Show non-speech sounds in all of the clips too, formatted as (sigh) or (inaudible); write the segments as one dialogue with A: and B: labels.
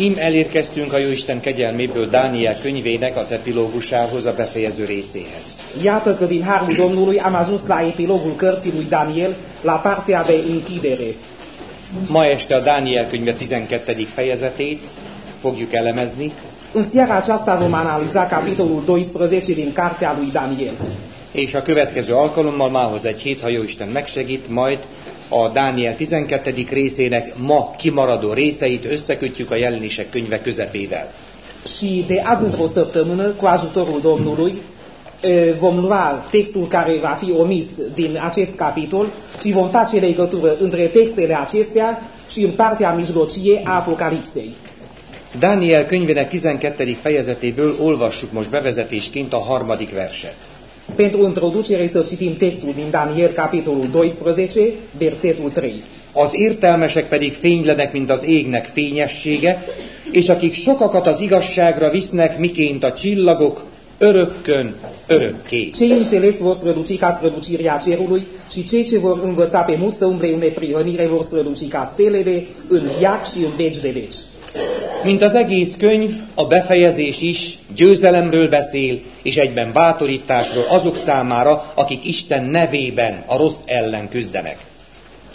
A: Im elérkeztünk a Jóisten kegyelméből Dániel könyvének az epilógusához, a befejező részéhez.
B: Iată că din harul Domnului am ajuns la epilogul cărții lui Daniel, la partea de închidere.
A: Ma este a Dániel könyve 12. fejezetét fogjuk elemezni,
B: În seara aceasta vom analiza capitolul 12 din cartea lui Daniel.
A: és a következő alkalommal mához egy hét, ha Jóisten megsegít, majd a Dániel 12. részének ma kimaradó részeit összekötjük a jelenések könyve közepével.
B: Și de azi într-o săptămână, cu ajutorul Domnului, e, vom lua textul care va fi omis din acest capitol și vom face legătură între textele acestea și în partea mijlocie a Apocalipsei.
A: Dániel könyvének 12. fejezetéből olvassuk most bevezetésként a harmadik verset.
B: Pentru introducere să citim textul din Daniel, capitolul 12, versetul 3.
A: Az értelmesek pedig fénylenek, mint az égnek fényessége, és akik sokakat az igazságra visznek, miként a csillagok, örökkön, örökké.
B: Cei înțelepți vor străluci ca strălucirea cerului și cei ce vor învăța pe mulți să umble în neprihănire vor străluci ca stelele în viac și în veci de veci.
A: Mint az egész könyv, a befejezés is győzelemről beszél, és egyben bátorításról azok számára, akik Isten nevében a rossz ellen küzdenek.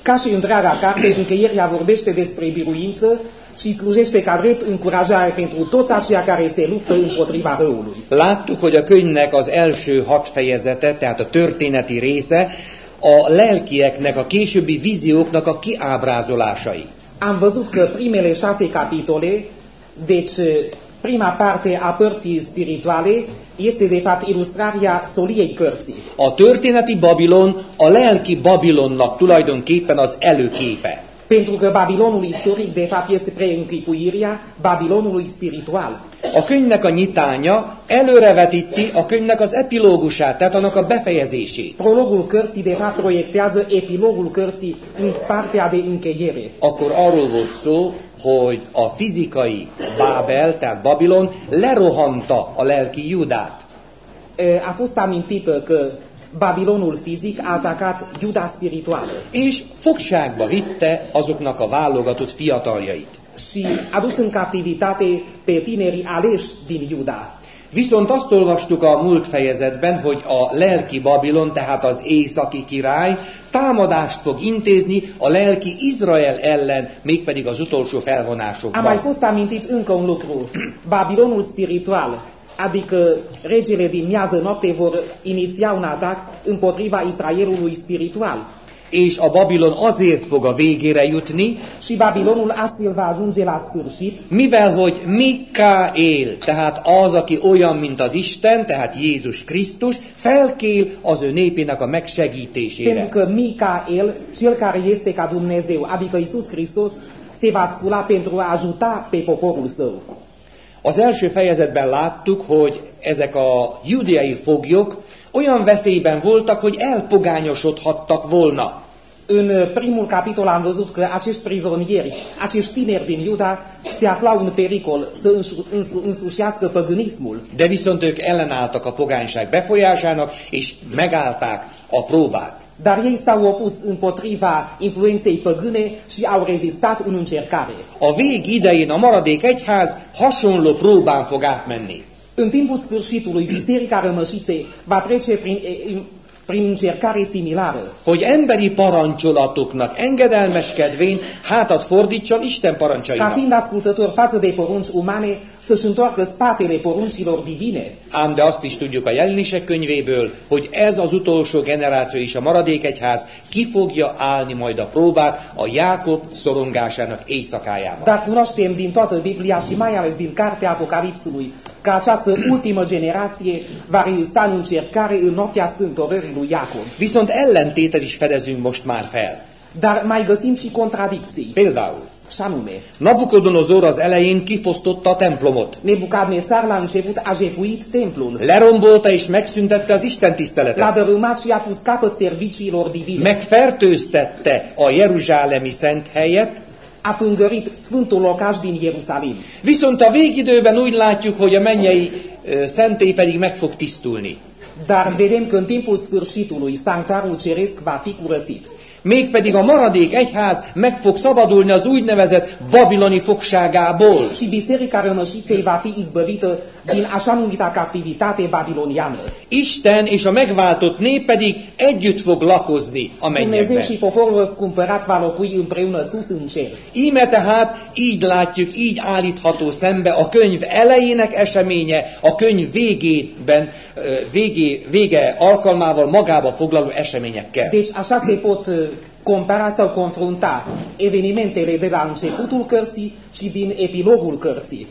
B: Ca și întreaga carte, încheierea vorbește despre biruință și slujește ca drept încurajare pentru toți aceia care se luptă împotriva răului.
A: Láttuk, hogy a könyvnek az első hat fejezete, tehát a történeti része, a lelkieknek, a későbbi vízióknak a kiábrázolásai.
B: Am văzut că primele șase capitole, deci prima parte a părții spirituale, este de fapt ilustrarea soliei cărții.
A: A történeti Babilon a lelki Babilonnak tulajdonképpen az előképe.
B: Pentru că Babilonul istoric, de fapt, este preînchipuirea Babilonului spiritual.
A: A könyvnek a nyitánya előrevetíti a könyvnek az epilógusát, tehát annak a befejezését.
B: Prologul cărții, de fapt, proiectează epilogul cărții în partea de încheiere.
A: Akkor arról volt szó, hogy a fizikai Bábel, tehát Babilon lerohanta a lelki Judát.
B: A fost amintită că Babilonul fizic a atacat Iuda spirituală
A: és fogságba vitte azoknak a válogatott fiataljait.
B: și a dus în captivitate pe tinerii aleși din Iuda.
A: Viszont azt olvastuk a múlt fejezetben, hogy a lelki Babilon, tehát az északi király támadást fog intézni a lelki Izrael ellen, mégpedig az utolsó
B: A mai
A: felvonásokban.
B: fost amintit încă un lucru. Babilonul spiritual, adică regele din miază noapte vor iniția un atac împotriva Israelului spiritual.
A: És a Babilon azért fog a végére jutni,
B: Și Babilonul astfel va ajunge la sfârșit,
A: mivel hogy Mikael, tehát az, aki olyan, mint az Isten, tehát Jézus Krisztus, felkél az ő népének a
B: pentru
A: megsegítésére.
B: că Micael, cel care este ca Dumnezeu, adică Isus Hristos, se va scula pentru a ajuta pe poporul său.
A: Az első fejezetben láttuk, hogy ezek a judeai foglyok olyan veszélyben voltak, hogy elpogányosodhattak volna.
B: În primul capitol am văzut că acești prizonieri, acești tineri din Iuda, se aflau în pericol să însu- însu- însușească păgânismul.
A: De viszont ők ellenálltak a pogányság befolyásának, és megállták a próbát.
B: Dar ei s-au opus împotriva influenței păgâne și au rezistat în încercare.
A: A vég idején a maradék egyház hasonló próbán fog átmenni.
B: În timpul sfârșitului, Biserica Rămășiței va trece prin, e, prin încercare similară.
A: Hogy emberi parancsolatoknak engedelmeskedvén hátat fordítson Isten
B: Ca
A: parancsainak.
B: fiind ascultător față de porunci umane, să-și întoarcă spatele poruncilor divine.
A: Ám de azt is tudjuk a jelenések könyvéből, hogy ez az utolsó generáció is a maradék egyház ki fogja állni majd a próbát a Jákob szorongásának éjszakájában.
B: Dar cunoaștem din toată Biblia și mai ales din cartea Apocalipsului că această ultimă generație va rezista în încercare în noaptea stântorării lui Iacov.
A: Viszont ellentétet is fedezünk most már fel.
B: Dar mai găsim și contradicții.
A: Például,
B: Și anume,
A: Nabukodonozor az elején kifosztotta a templomot.
B: Nebucadnețar la început a jefuit templul,
A: Lerombolta és megszüntette az Isten
B: l-a
A: tiszteletet.
B: dărâmat și a pus capăt serviciilor divine,
A: Megfertőztette a jeruzsálemi szent helyet,
B: a pângărit sfântul locaș din Ierusalim.
A: viszont a végidőben úgy látjuk, hogy a mennyei szentély pedig meg fog tisztulni.
B: Dar vedem că în timpul sfârșitului sanctarul ceresc va fi curățit.
A: Mégpedig a maradék egyház meg fog szabadulni az úgynevezett babiloni fogságából.
B: Și biserica rămășiței va fi izbăvită din așa numita captivitate babiloniană.
A: Isten és a megváltott nép pedig együtt fog lakozni a
B: Dumnezeu și
A: mennyekben.
B: poporul răscumpărat va locui împreună sus în cer.
A: Íme tehát így látjuk, így állítható szembe a könyv elejének eseménye, a könyv végében, végé, vége alkalmával magába foglaló eseményekkel.
B: Deci așa se pot compara sau confrunta evenimentele de la începutul cărții și din epilogul cărții.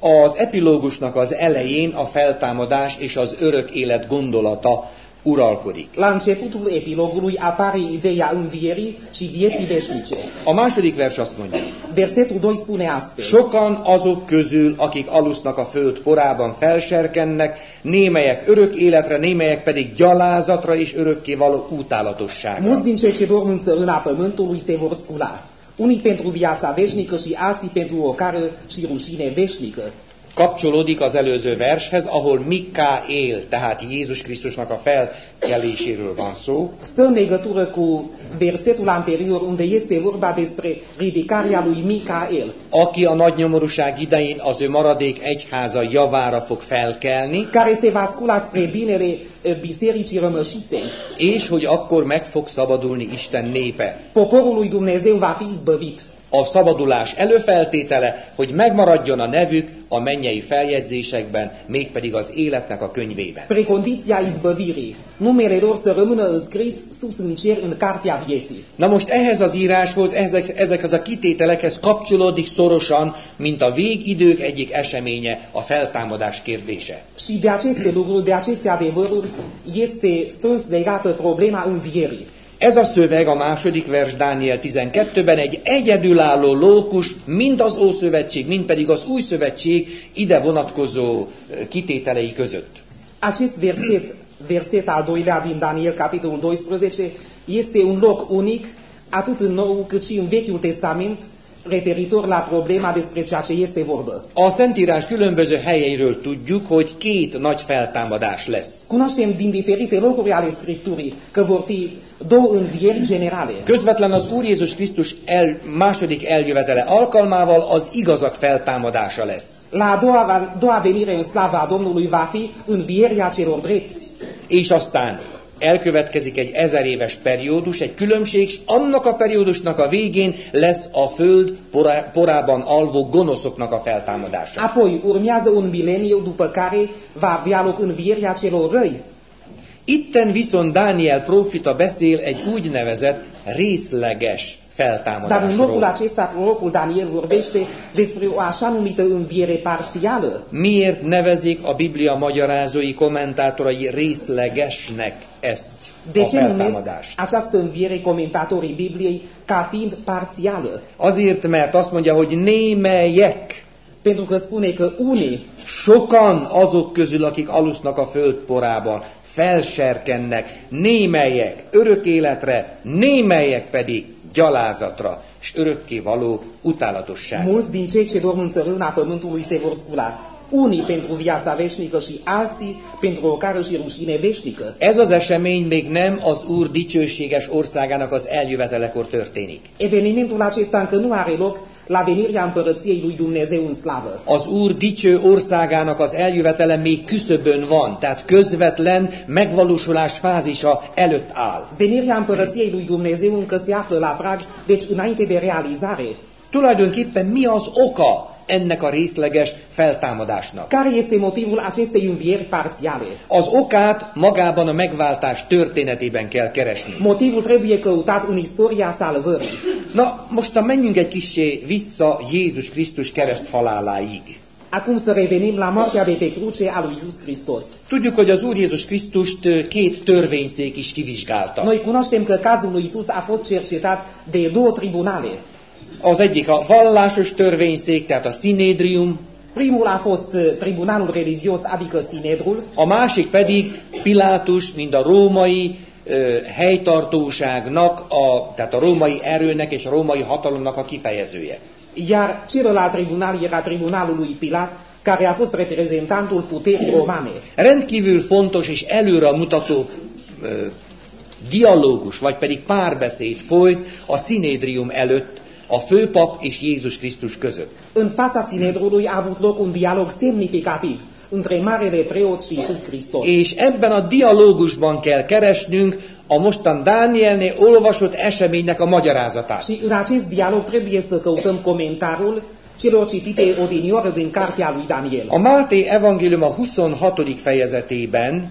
A: Az epilógusnak az elején a feltámadás és az örök élet gondolata uralkodik.
B: La începutul epilogului apare ideea învierii și vieții veșnice.
A: A második vers azt mondja,
B: Versetul 2 spune astfel.
A: sokan azok közül, akik alusznak a föld porában felserkennek, némelyek örök életre, némelyek pedig gyalázatra és örökké való utálatosságra.
B: Mulți din cei ce dorm în țărâna pământului se vor scula. Unii pentru viața veșnică și alții pentru o cară și rușine veșnică.
A: Kapcsolódik az előző vershez, ahol Mikael, tehát Jézus Krisztusnak a felkeléséről van szó,
B: Stă în legătură cu versetul anterior unde este vorba despre ridicarea lui Micael,
A: aki a nagy nyomorúság idején az ő maradék egyháza javára fog felkelni,
B: care se va scula spre binele eh, bisericii rămășiței.
A: és hogy akkor meg fog szabadulni Isten népe.
B: Poporul lui Dumnezeu va fi izbăvit.
A: A szabadulás előfeltétele, hogy megmaradjon a nevük a mennyei feljegyzésekben, mégpedig az életnek a könyvében.
B: Precondiția izbăvirii. Numele lor să rămână înscris sus în cer în cartea vieții.
A: Na most ehhez az íráshoz, ezek, ezekhez a kitételekhez kapcsolódik szorosan, mint a végidők egyik eseménye, a feltámadás kérdése.
B: Și de aceste lucruri, de aceste adevăruri, este strâns legată problema învierii.
A: Ez a szöveg a második vers Dániel 12-ben egy egyedülálló lókus, mind az Ószövetség, mind pedig az Új Szövetség ide vonatkozó kitételei között.
B: Acest verset, verset al doilea din Daniel, capitolul 12, este un loc unic, atât în Nou cât și în Vechiul Testament, referitor la problema despre ceea ce este vorbă.
A: A Szentírás különböző helyeiről tudjuk, hogy két nagy feltámadás lesz.
B: Cunoaștem din diferite locuri ale Scripturii că vor fi două învieri generale.
A: Közvetlen az Úr Jézus Krisztus el, második eljövetele alkalmával az igazak feltámadása lesz.
B: La a doua, doua venire în slava Domnului va fi învierea celor drepți.
A: És aztán elkövetkezik egy ezer éves periódus, egy különbség, és annak a periódusnak a végén lesz a föld porá, porában alvó gonoszoknak a feltámadása.
B: Apoi urmează un mileniu după care va avea loc învierea celor răi.
A: Itten viszont Dániel prófita beszél egy úgynevezett részleges
B: Dar în locul
A: feltámadásról.
B: acesta, prorocul Daniel vorbește despre o așa numită înviere parțială.
A: Miért nevezik a Biblia magyarázói kommentátorai részlegesnek ezt
B: De
A: a
B: ce
A: feltámadást?
B: această înviere comentatorii Bibliei ca fiind parțială?
A: Azért, mert azt mondja, hogy némelyek,
B: Pentru că spune că unii,
A: sokan azok közül, akik alusznak a föld porában, felserkennek, némelyek örök életre, némelyek pedig gyalázatra, és örökké való utálatosságra.
B: mulți din cei ce dorm în țărâna pământului se vor scula. Unii pentru viața veșnică și alții pentru o cară și rușine veșnică.
A: Ez az esemény még nem az Úr dicsőséges országának az eljövetelekor történik.
B: Evenimentul acesta încă nu are loc la venirea împărăției lui Dumnezeu în slavă.
A: Az Úr dicső országának az eljövetele még küszöbön van, tehát közvetlen megvalósulás fázisa előtt áll.
B: Venirea împărăției lui Dumnezeu încă se află la prag, deci înainte de realizare.
A: Tulajdonképpen mi az oka ennek a részleges feltámadásnak?
B: Care este motivul acestei învieri parțiale?
A: Az okát magában a megváltás történetében kell keresni.
B: Motivul trebuie căutat în istoria salvării.
A: Na, most na menjünk egy kissé vissza Jézus Krisztus kereszt haláláig.
B: Acum să revenim la moartea de pe cruce a lui Iisus Hristos.
A: Tudjuk, hogy az Úr Jézus Krisztust két törvényszék is kivizsgálta.
B: Noi cunoaștem că cazul lui Iisus a fost cercetat de două tribunale.
A: Az egyik a vallásos törvényszék, tehát a Sinédrium,
B: Primul a fost tribunalul religios, adică Sinedrul,
A: a másik pedig Pilátus, mind a római helytartóságnak, a, tehát a római erőnek és a római hatalomnak a kifejezője.
B: iar celălalt tribunal era tribunalul lui Pilat, care a fost reprezentantul puterii romane.
A: Rendkívül fontos és előre mutató ö, dialógus, vagy pedig párbeszéd folyt a szinédrium előtt a főpap és Jézus Krisztus között.
B: În fața Sinedrului a avut loc un dialog semnificativ între Marele Preot și Isus Hristos.
A: És ebben a dialógusban kell keresnünk a mostan Dánielnél olvasott eseménynek a magyarázatát.
B: Și în acest dialog trebuie să căutăm comentarul celor citite odinioară din cartea lui Daniel.
A: A Máté evangélium a 26. fejezetében,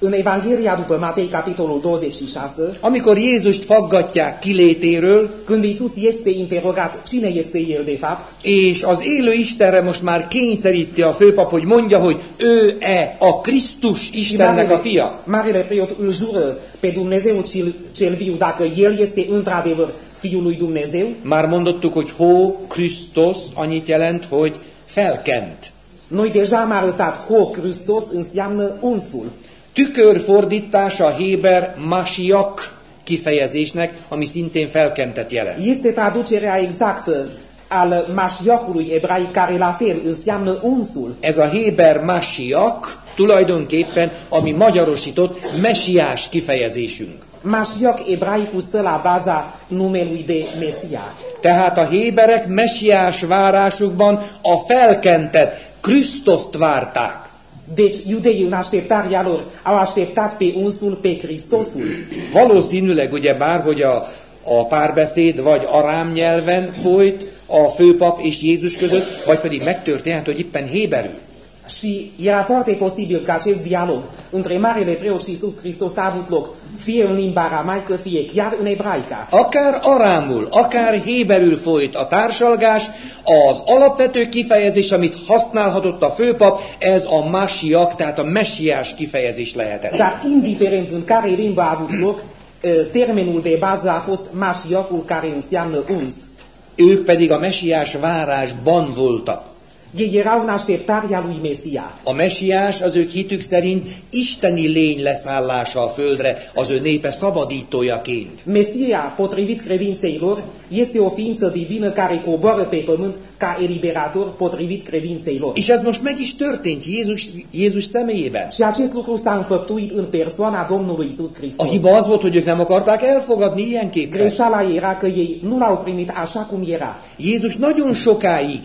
B: În Evanghelia după Matei, capitolul 26,
A: amikor Jézust faggatják kilétéről,
B: când Isus este interogat cine este El de fapt,
A: és az élő Istenre most már kényszeríti a főpap, hogy mondja, hogy ő-e a Krisztus Istennek a fia.
B: Marele Preot îl jură pe Dumnezeu cel, cel viu dacă El este într-adevăr Fiul lui Dumnezeu.
A: Már mondottuk, hogy hó, Krisztus annyit jelent, hogy felkent.
B: Noi deja am arătat Ho Christos înseamnă unsul.
A: Tükörfordítása a Héber Masiak kifejezésnek, ami szintén felkentet jelent.
B: Este traducerea exactă al Mashiachului ebraic care la fel înseamnă unsul.
A: Ez a Héber Masiak tulajdonképpen, ami magyarosított mesiás kifejezésünk.
B: Mashiach ebraicul stă la baza numelui de Mesia.
A: Tehát a héberek mesiás várásukban a felkentett Krisztoszt várták.
B: Deci iudeii în așteptarea lor au așteptat pe unsul, pe Hristosul.
A: Valószínűleg ugyebár, hogy a, a párbeszéd vagy arám nyelven folyt a főpap és Jézus között, vagy pedig megtörténhet, hogy éppen héberül.
B: Și era foarte posibil ca acest dialog între Marele Preot și Iisus Hristos a avut loc fie în limba aramaică, fie chiar în ebraica.
A: Akár arámul, akár héberül folyt a társalgás, az alapvető kifejezés, amit használhatott a főpap, ez a másiak, tehát a messiás kifejezés lehetett.
B: Dar indiferent în care limbă a avut loc, termenul de bază a fost Mashiachul care înseamnă uns.
A: Ők pedig a messiás várásban voltak. A messiás az ők hitük szerint isteni lény leszállása a földre, az ő népe szabadítójaként.
B: Mesia, potrivit credinței lor, este o ființă divină care coboară pe pământ ca eliberator potrivit credinței lor.
A: És ez most meg is történt Jézus, Jézus személyében.
B: Și acest lucru s-a înfăptuit în persoana Domnului Isus
A: A
B: Hristos.
A: hiba az volt, hogy ők nem akarták elfogadni ilyenképpen.
B: Greșeala era că ei nu l-au primit așa cum era.
A: Jézus nagyon sokáig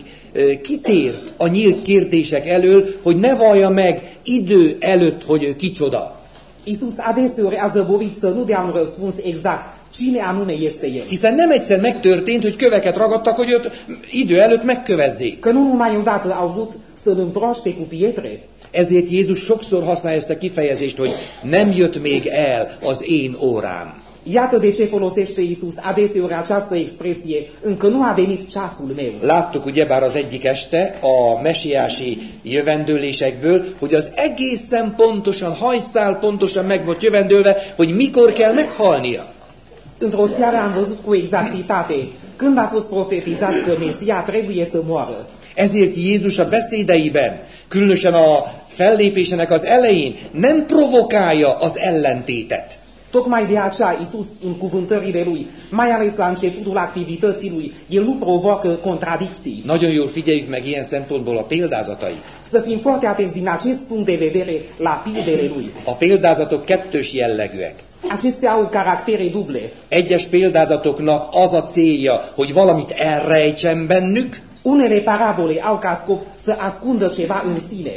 A: kitért a nyílt kérdések elől, hogy ne vallja meg idő előtt, hogy ő kicsoda.
B: Isus adeseori a zăbovit să nu dea un răspuns exact cine anume este El.
A: Hiszen nem egyszer megtörtént, hogy köveket ragadtak, hogy őt idő előtt megkövezzék.
B: Că nu numai odată au vrut să-L împroaște cu pietre.
A: Ezért Jézus sokszor használja ezt a kifejezést, hogy nem jött még el az én órám.
B: Iată de ce folosește Isus adeseori această expresie, încă nu a venit ceasul meu.
A: Láttuk ugyebár az egyik este a mesiási jövendőlésekből, hogy az egészen pontosan, hajszál pontosan meg volt jövendőlve, hogy mikor kell meghalnia.
B: Într-o seară am văzut cu exactitate când a fost profetizat că Mesia trebuie să moară.
A: Ezért Jézus a beszédeiben, különösen a fellépésének az elején nem provokálja az ellentétet.
B: Tocmai de aceea Isus în cuvântările lui, mai ales la începutul activității lui, el nu provoacă contradicții.
A: Nagyon jól figyeljük meg ilyen szempontból a példázatait.
B: Să fim foarte atenți din acest punct de vedere la pildele lui.
A: A példázatok kettős jellegűek.
B: Acestea au caractere duble.
A: Egyes példázatoknak az a célja, hogy valamit elrejtsen bennük,
B: Unele parabole au ca scop să ascundă ceva în sine.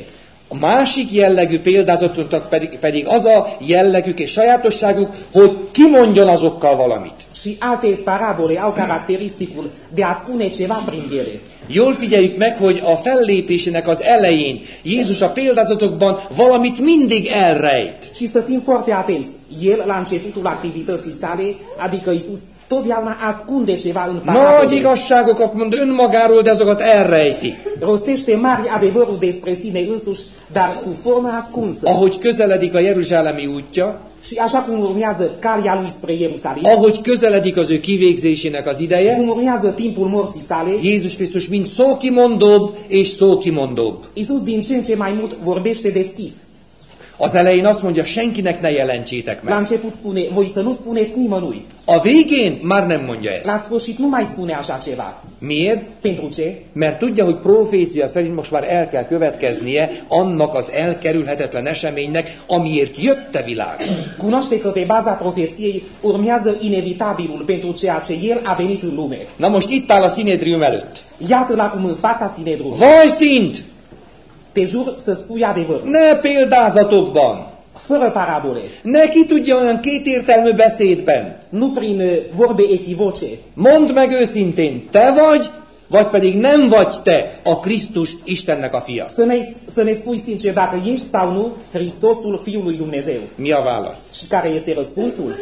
A: A másik jellegű példázatoknak pedig, pedig az a jellegük és sajátosságuk, hogy kimondjon azokkal valamit.
B: Și alte parabole au caracteristicul de a spune ceva prin ele.
A: Jól figyeljük meg, hogy a fellépésének az elején Jézus a példázatokban valamit mindig elrejt.
B: Și să fim foarte atenți. El, la începutul activității sale, adică Isus, totdeauna ascunde ceva în
A: Nagy
B: parabole.
A: igazságokat mond önmagáról, de azokat elrejti.
B: Rostește mari adevărul despre sine însuși, dar sub formă ascunsă.
A: Ahogy közeledik a Jeruzsálemi útja,
B: Și așa cum urmează calea lui spre Ierusalim,
A: ahogy közeledik az ő kivégzésének az ideje,
B: cum urmează timpul morții sale,
A: Jézus Krisztus mind szókimondóbb és szókimondóbb.
B: Isus din ce în ce mai mult vorbește deschis.
A: Az elején azt mondja, senkinek ne jelentsétek
B: La
A: meg.
B: început spune, voi să nu spuneți nimănui.
A: A végén már nem mondja ezt.
B: La sfârșit nu mai spune așa ceva.
A: Miért?
B: Pentru ce?
A: Mert tudja, hogy profécia szerint most már el kell következnie annak az elkerülhetetlen eseménynek, amiért jött a világ.
B: Cunoaște că pe baza profeției urmează inevitabilul pentru ceea ce el a venit în lume.
A: Na most itt áll a Sinedrium előtt.
B: Iată-l acum în fața Sinedrului.
A: Vaj szint!
B: Te jur să spui adevărul.
A: Ne példázatokban!
B: Fără parabole.
A: Ne ki tudja olyan kétértelmű beszédben.
B: Nu prin vorbe echivoce.
A: Mondd meg őszintén, te vagy, vagy pedig nem vagy te a Krisztus Istennek a fia.
B: Să ne, să ne spui sincer dacă ești sau nu Hristosul Fiului Dumnezeu.
A: Mi a válasz?
B: Și care este răspunsul?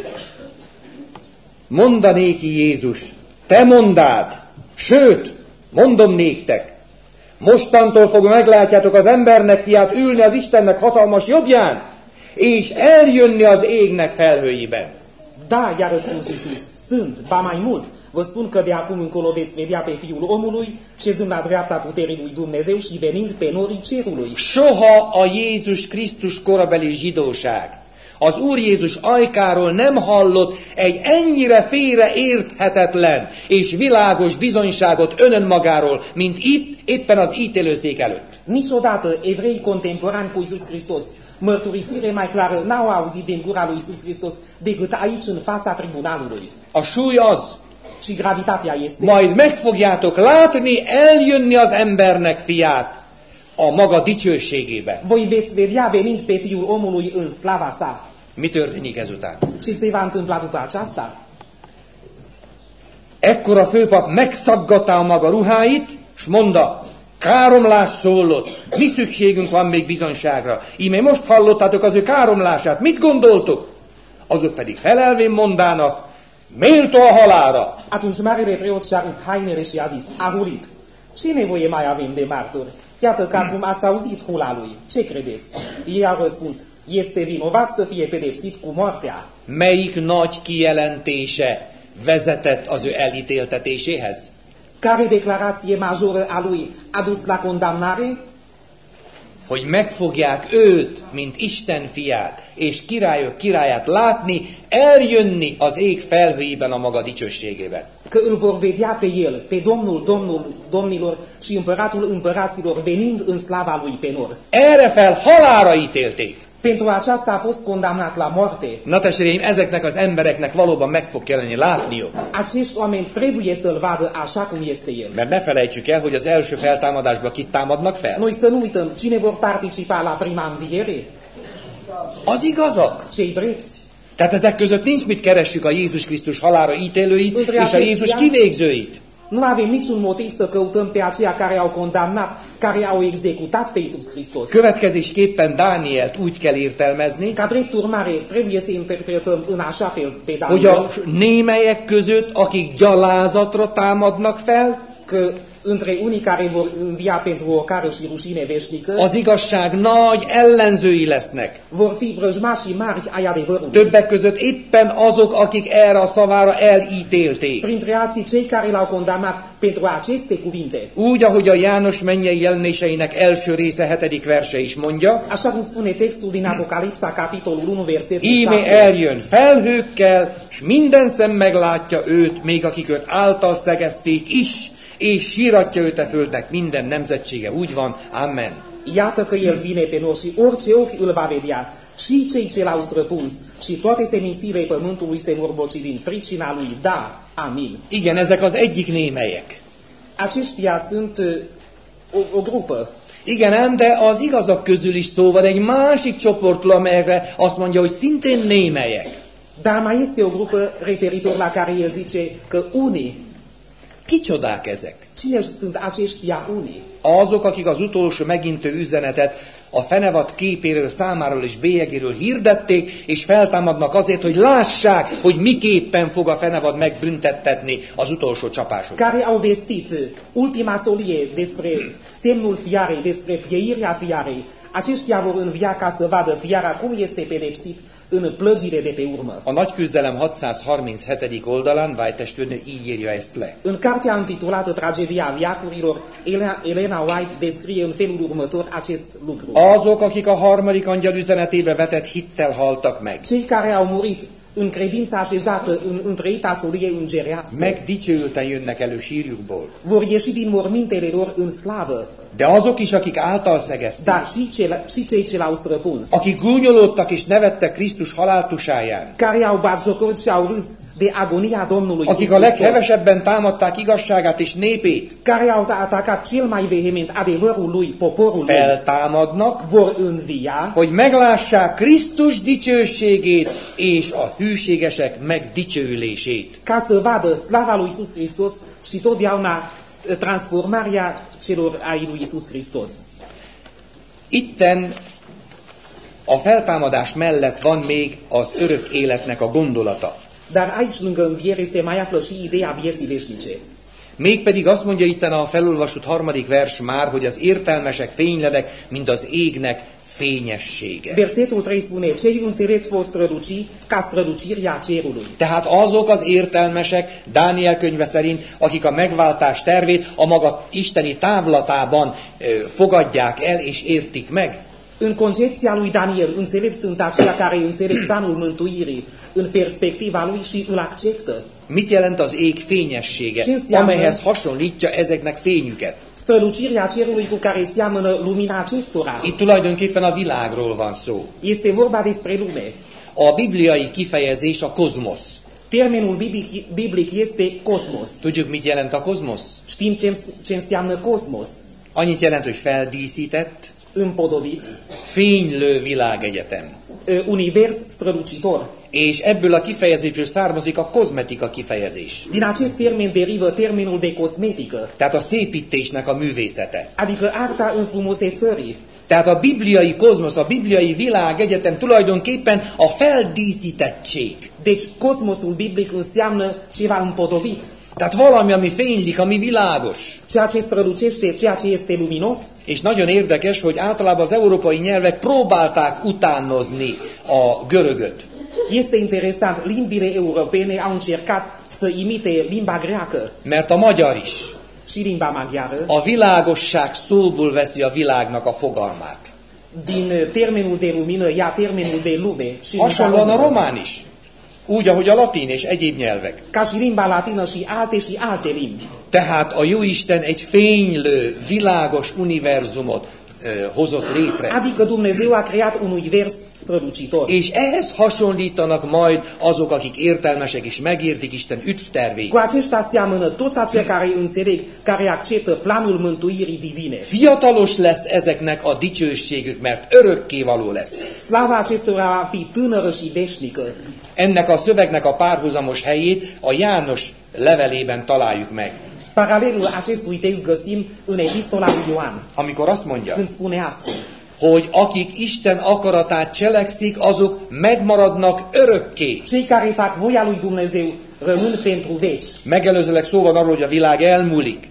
A: Mondanéki Jézus, te mondád, sőt, mondom néktek, mostantól fogva meglátjátok az embernek fiát ülni az Istennek hatalmas jobbján, és eljönni az égnek felhőiben.
B: Da, i-a răspuns Iisus. Sunt, ba mai mult. Vă spun că de acum încolo veți vedea pe Fiul omului, șezând la dreapta puterii lui Dumnezeu și venind pe norii cerului.
A: Soha a Jézus Krisztus korabeli zsidóság az Úr Jézus ajkáról nem hallott egy ennyire félreérthetetlen és világos bizonyságot önönmagáról, mint itt, éppen az ítélőszék előtt.
B: Niciodată evrei contemporani cu Iisus Hristos mărturisire mai clară n-au auzit din gura lui Iisus Hristos decât aici în fața tribunalului.
A: A súly az,
B: Și gravitatea este,
A: majd meg fogjátok látni eljönni az embernek fiát a maga dicsőségében.
B: voi veți vedea venind pe Fiul omului în slava sa.
A: Mi történik ezután?
B: Ce se va întâmpla după aceasta?
A: Ekkor a főpap megszaggatta a maga ruháit, és mondta, káromlás szólott, mi szükségünk van még bizonságra? Íme most hallottátok az ő káromlását, mit gondoltok? Azok pedig felelvén mondának, méltó a halára.
B: Atunci marele preot și-a rupt hainele și a zis, a hurit. Ce nevoie mai avem de martori? Iată că acum ați auzit hula lui. Ce credeți? Ei au răspuns, este vinovat să fie pedepsit cu moartea.
A: Melyik nagy kijelentése vezetett az ő elítéltetéséhez?
B: Care declarație majoră a lui a dus la condamnare?
A: Hogy megfogják őt, mint Isten fiát, és királyok királyát látni, eljönni az ég felhőiben a maga dicsőségében.
B: Că îl vor vedea pe el, pe Domnul, Domnul, Domnilor și Împăratul Împăraților venind în slava lui pe nor.
A: Erre fel halára ítélték.
B: Pentru aceasta a fost condamnat la moarte.
A: Na testvéreim, ezeknek az embereknek valóban meg fog kelleni látniuk.
B: Acești oameni trebuie să-l vadă așa cum este el.
A: Mert ne felejtsük el, hogy az első feltámadásban kit támadnak fel.
B: Noi să nu uităm cine vor participa la prima înviere,
A: Az igazak.
B: cei drepți.
A: Tehát ezek között nincs mit keressük a Jézus Krisztus halára ítélőit
B: Între
A: és a Jézus kivégzőit.
B: Nu avem niciun motiv să căutăm pe aceia care au condamnat, care au executat pe Iisus Hristos.
A: Következésképpen Dánielt úgy kell értelmezni,
B: Ca drept urmare, trebuie să interpretăm în așa fel pe
A: hogy a
B: Daniel
A: némelyek között, akik gyalázatra támadnak fel,
B: că între unii care vor învia pentru o cară și rușine veșnică,
A: az igazság nagy ellenzői lesznek.
B: vor fi vrăjmașii mari ai adevărului.
A: Többek között éppen azok, akik erre a szavára elítélték.
B: Printre alții cei care l-au condamnat pentru aceste cuvinte.
A: Úgy, ahogy a János mennyei jelenéseinek első része hetedik verse is mondja,
B: Așa cum spune textul din Apocalipsa, capitolul 1, versetul
A: íme
B: 7.
A: eljön felhőkkel, és minden szem meglátja őt, még akik őt által szegezték is, és síratja őt a földnek minden nemzetsége. Úgy van, amen.
B: Iată că el vine pe noi și orice ochi îl va vedea, și cei ce l-au străpuns, și toate semințile pământului se vor boci din pricina lui. Da, amin.
A: Igen, ezek az egyik némelyek.
B: Aceștia sunt uh, o, o grupă.
A: Igen ám, de az igazak közül is szó van egy másik csoportról, amelyre azt mondja, hogy szintén némelyek.
B: Dar mai este o grupă referitor la care el zice că unii,
A: Kicsodák ezek?
B: cine sunt aceștia unii?
A: Azok, akik az utolsó megintő üzenetet a fenevad képéről, számáról és bélyegéről hirdették, és feltámadnak azért, hogy lássák, hogy miképpen fog a fenevad megbüntettetni az utolsó csapásot.
B: care au vestit ultima solie despre semnul fiarei, despre pieirea fiarei. Aceștia vor învia ca să vadă fiara cum este pedepsit în de pe urmă.
A: A Nagy Küzdelem 637. oldalán White testvérnő így írja ezt le.
B: În cartea intitulată Tragedia viacurilor, Elena White descrie în felul următor acest lucru.
A: Azok, akik a harmadik angyal üzenetébe vetett hittel haltak meg,
B: Cei care au murit în credința așezată în întreita solie îngerească
A: megdicsőülten jönnek elő sírjukból.
B: vor ieși din mormintele lor în slavă,
A: De azok is, akik által szegezték,
B: dar și, cel, și cei ce l-au străpuns,
A: akik gúnyolódtak és nevettek Krisztus haláltusáján,
B: care au batjocori și au râs de agonia Domnului
A: akik
B: Iisus
A: a leghevesebben támadták igazságát és népét,
B: care au atacat cel mai vehement adevărul lui, poporul lui,
A: feltámadnak,
B: vor învia.
A: hogy meglássák Krisztus dicsőségét és a hűségesek megdicsőülését.
B: ca să vadă slava lui Iisus Hristos și totdeauna transformarea celor ai lui Iisus Hristos.
A: Itten a feltámadás mellett van még az örök életnek a gondolata.
B: Dar aici, lângă înviere, se mai află și ideea vieții veșnice.
A: Mégpedig azt mondja itten a felolvasott harmadik vers már, hogy az értelmesek fényledek, mint az égnek fényessége.
B: Versetul 3 spune, cei înțelepți vor străluci ca strălucirea cerului.
A: Tehát azok az értelmesek, Dániel könyve szerint, akik a megváltás tervét a maga isteni távlatában ö, fogadják el és értik meg.
B: În concepția lui Daniel, înțelepți sunt aceia care înțeleg planul mântuirii în perspectiva lui și îl acceptă.
A: Mit jelent az ég fényessége, amelyhez hasonlítja ezeknek fényüket?
B: Strălucirea cerului cu care seamănă lumina acestora.
A: Itt tulajdonképpen a világról van szó.
B: Este vorba despre lume.
A: A bibliai kifejezés a kozmosz.
B: Termenul biblic, biblic este cosmos.
A: Tudjuk, mit jelent a kozmosz?
B: Știm ce, ce înseamnă cosmos.
A: Annyit jelent, hogy feldíszített,
B: Împodobit,
A: fénylő világegyetem.
B: univers strălucitor.
A: És ebből a kifejezésből származik a kozmetika kifejezés.
B: Din acest termen derivă termenul de cosmetică,
A: Tehát a szépítésnek a művészete.
B: adică arta înfrumusețării.
A: Tehát a bibliai kozmosz, a bibliai világegyetem tulajdonképpen a feldíszítettség.
B: Deci cosmosul biblic înseamnă ceva împodobit,
A: Tehát valami, ami fénylik, ami világos.
B: ceea ce strălucește, ceea ce este luminos.
A: És nagyon érdekes, hogy általában az európai nyelvek próbálták utánozni a görögöt.
B: Este interesant, limbile europene au încercat să imite limba greacă
A: Mert a magyar is
B: și limba maghiară
A: a világosság szóból veszi a világnak a fogalmát.
B: din termenul de lumină ia termenul de lume și
A: Hasonlóan a román is. Úgy, ahogy a latin és egyéb nyelvek.
B: ca și limba latină și alte și alte limbi.
A: Tehát a Jóisten egy fénylő, világos univerzumot hozott létre.
B: Adică Dumnezeu a creat un univers strălucitor.
A: És ehhez hasonlítanak majd azok, akik értelmesek és megértik Isten üdvtervét.
B: Cu aceștia seamănă toți aceia care înțeleg, care acceptă planul mântuirii divine.
A: Fiatalos lesz ezeknek a dicsőségük, mert örökké való lesz.
B: Slava acestora va fi tânără și veșnică.
A: Ennek a szövegnek a párhuzamos helyét a János levelében találjuk meg.
B: Paralelul acestui text găsim în epistola lui Ioan,
A: Amikor azt mondja,
B: când spune astfel.
A: hogy akik Isten akaratát cselekszik, azok megmaradnak örökké.
B: Cei care fac voia lui Dumnezeu rămân pentru veci.
A: Megelőzőleg szó van arról, hogy a világ elmúlik.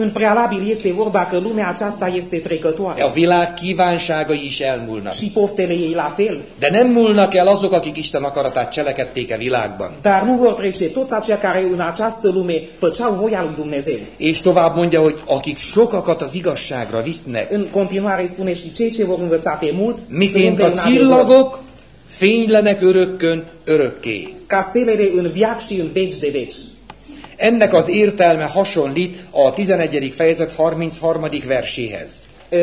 B: În prealabil este vorba că lumea aceasta este trecătoare
A: A világ kívánságai is elmúlnak.
B: și poftele ei la fel.
A: De nem múlnak el azok, akik Isten akaratát cselekedték a világban.
B: Dar nu vor trece toți aceia care în această lume făceau voia lui Dumnezeu.
A: És tovább mondja, hogy akik sokakat az igazságra visznek,
B: În continuare spune și cei ce vor învăța pe mulți să
A: miként
B: umble
A: a
B: în adevăr,
A: csillagok fénylenek örökkön örökké.
B: ca stelele în viac și în veci de veci.
A: Ennek az értelme hasonlít a 11. fejezet 33. verséhez.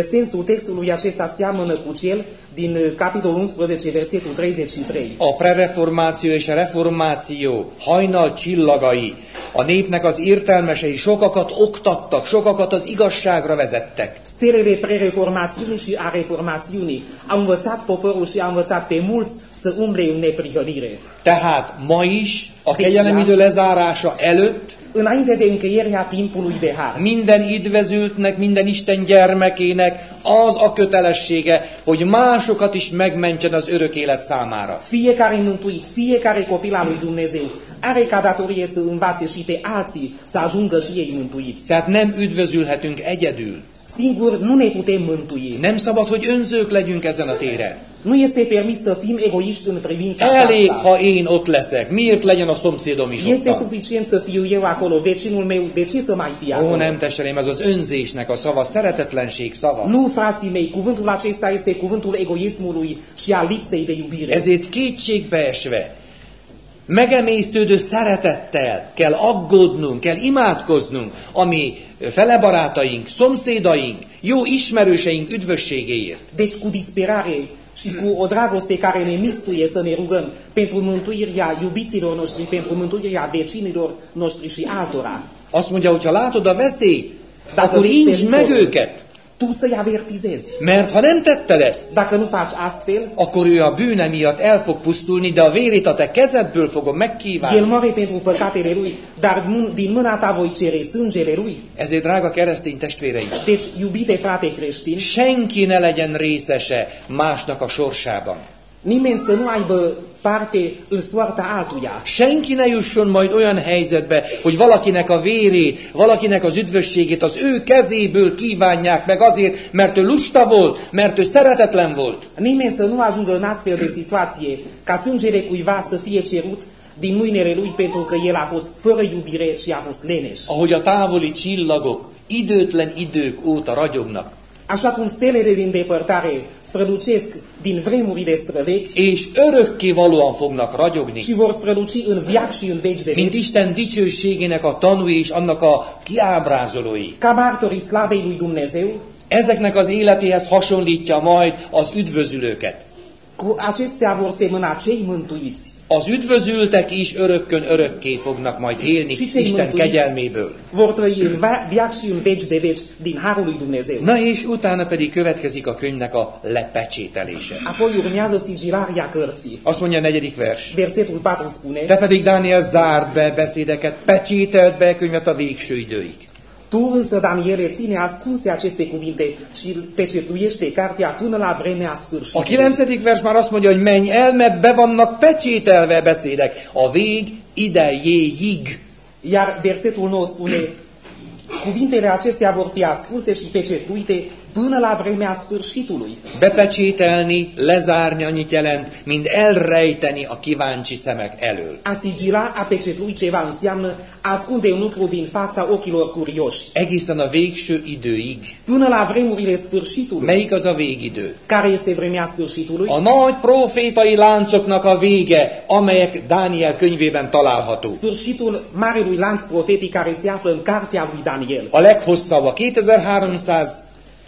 B: Sensul textului acesta seamănă cu cel din e, capitolul 11, versetul 33.
A: A prereformáció és a reformáció hajnal csillagai, a népnek az értelmesei sokakat oktattak, sokakat az igazságra vezettek.
B: Stelele prereformațiunii și a reformațiunii au învățat poporul și au învățat pe mulți să umble în neprihănire.
A: Tehát ma is, a kegyelemidő lezárása előtt
B: Înainte de încheierea timpului de har,
A: minden üdvözültnek, minden Isten gyermekének az a kötelessége, hogy másokat is megmentsen az örök élet számára.
B: fiecare mântuit, fiecare copil al lui Dumnezeu are ca datorie să învațe și pe alții să ajungă și ei mântuiți.
A: Tehát nem üdvözülhetünk egyedül.
B: Singur nu ne putem mântui.
A: Nem szabad, hogy önzők legyünk ezen a téren.
B: Nu este permis să fim egoiști în privința
A: Elég,
B: aceasta.
A: ha én ott leszek. Miért legyen a szomszédom is
B: Este
A: ott?
B: suficient să fiu eu acolo, vecinul meu, de ce să mai fie
A: Ó,
B: acolo?
A: nem testvérem, ez az önzésnek a szava, szeretetlenség szava.
B: Nu, frații mei, cuvântul acesta este cuvântul egoismului și a lipsei de iubire.
A: Ezért kétségbe esve, megemésztődő szeretettel kell aggódnunk, kell imádkoznunk, ami felebarátaink, szomszédaink, jó ismerőseink üdvösségéért.
B: Deci cu disperare și cu o dragoste care ne mistuie să ne rugăm pentru mântuirea iubiților noștri, pentru mântuirea vecinilor noștri și altora.
A: Azt mondja, hogy ha látod a veszélyt,
B: Dacă
A: akkor
B: este
A: ints meg
B: vitorul,
A: őket.
B: Tu să-i avertizezi.
A: Mert ha nem tetted ezt,
B: Dacă nu faci astfel,
A: akkor ő a bűne miatt el fog pusztulni, de a vérét a te kezedből fogom
B: el
A: megkívánni.
B: moare pentru păcatele lui, dar din- mâna ta voi cere sângele lui.
A: Ezért, drága keresztény testvéreim,
B: Deci, iubite frate creștin,
A: senki ne legyen részese másnak a sorsában.
B: nimeni să nu aibă parte în soarta altuia.
A: Senki ne jusson majd olyan helyzetbe, hogy valakinek a vérét, valakinek az üdvösségét az ő kezéből kívánják meg azért, mert ő lusta volt, mert ő szeretetlen volt.
B: Nimeni să nu ajungă în astfel de situație ca sângele cuiva să fie cerut din mâinile lui pentru că el a fost fără iubire și a fost leneș.
A: Ahogy a távoli csillagok időtlen idők óta ragyognak,
B: Așa cum stelele din depărtare strălucesc din vremurile străvechi
A: és örökké valóan fognak ragyogni,
B: și vor străluci în viac și în veci de
A: mint
B: veci,
A: Isten dicsőségének a tanúi és annak a kiábrázolói.
B: ca martorii slavei lui Dumnezeu,
A: Ezeknek az életéhez hasonlítja majd az üdvözülőket.
B: cu acestea vor semăna cei mântuiți.
A: Az üdvözültek is örökkön örökké fognak majd élni
B: cei
A: Isten kegyelméből.
B: vor trăi în va- viac și în veci de veci din harul lui Dumnezeu.
A: Na és utána pedig következik a könyvnek a lepecsételése.
B: Apoi urmează sigilarea cărții.
A: Azt mondja a negyedik vers.
B: Versetul 4 spune,
A: Te pedig, Dániel, zárd be beszédeket, pecsételd be könyvet a végső időig.
B: Tu însă, Daniele, ține ascunse aceste cuvinte și pecetuiește cartea până la vremea
A: A
B: sfârșitului.
A: kilencedik vers már azt mondja, hogy menj el, mert be vannak pecsételve beszédek a vég idejéig.
B: Iar versetul 9 spune, (clears throat) cuvintele acestea vor fi ascunse și pecetuite până la vremea sfârșitului.
A: Bepecsételni, lezárni annyit jelent, mint elrejteni a kíváncsi szemek elől.
B: A sigila, a pecetui ceva înseamnă ascunde un lucru din fața ochilor curioși.
A: Egészen a végső időig.
B: Până la vremurile sfârșitului.
A: Melyik az a végidő?
B: Care este vremea sfârșitului?
A: A nagy profétai láncoknak a vége, amelyek Dániel könyvében található.
B: Sfârșitul marelui lanț profetic care se află în cartea lui Daniel.
A: A leghosszabb, a 2300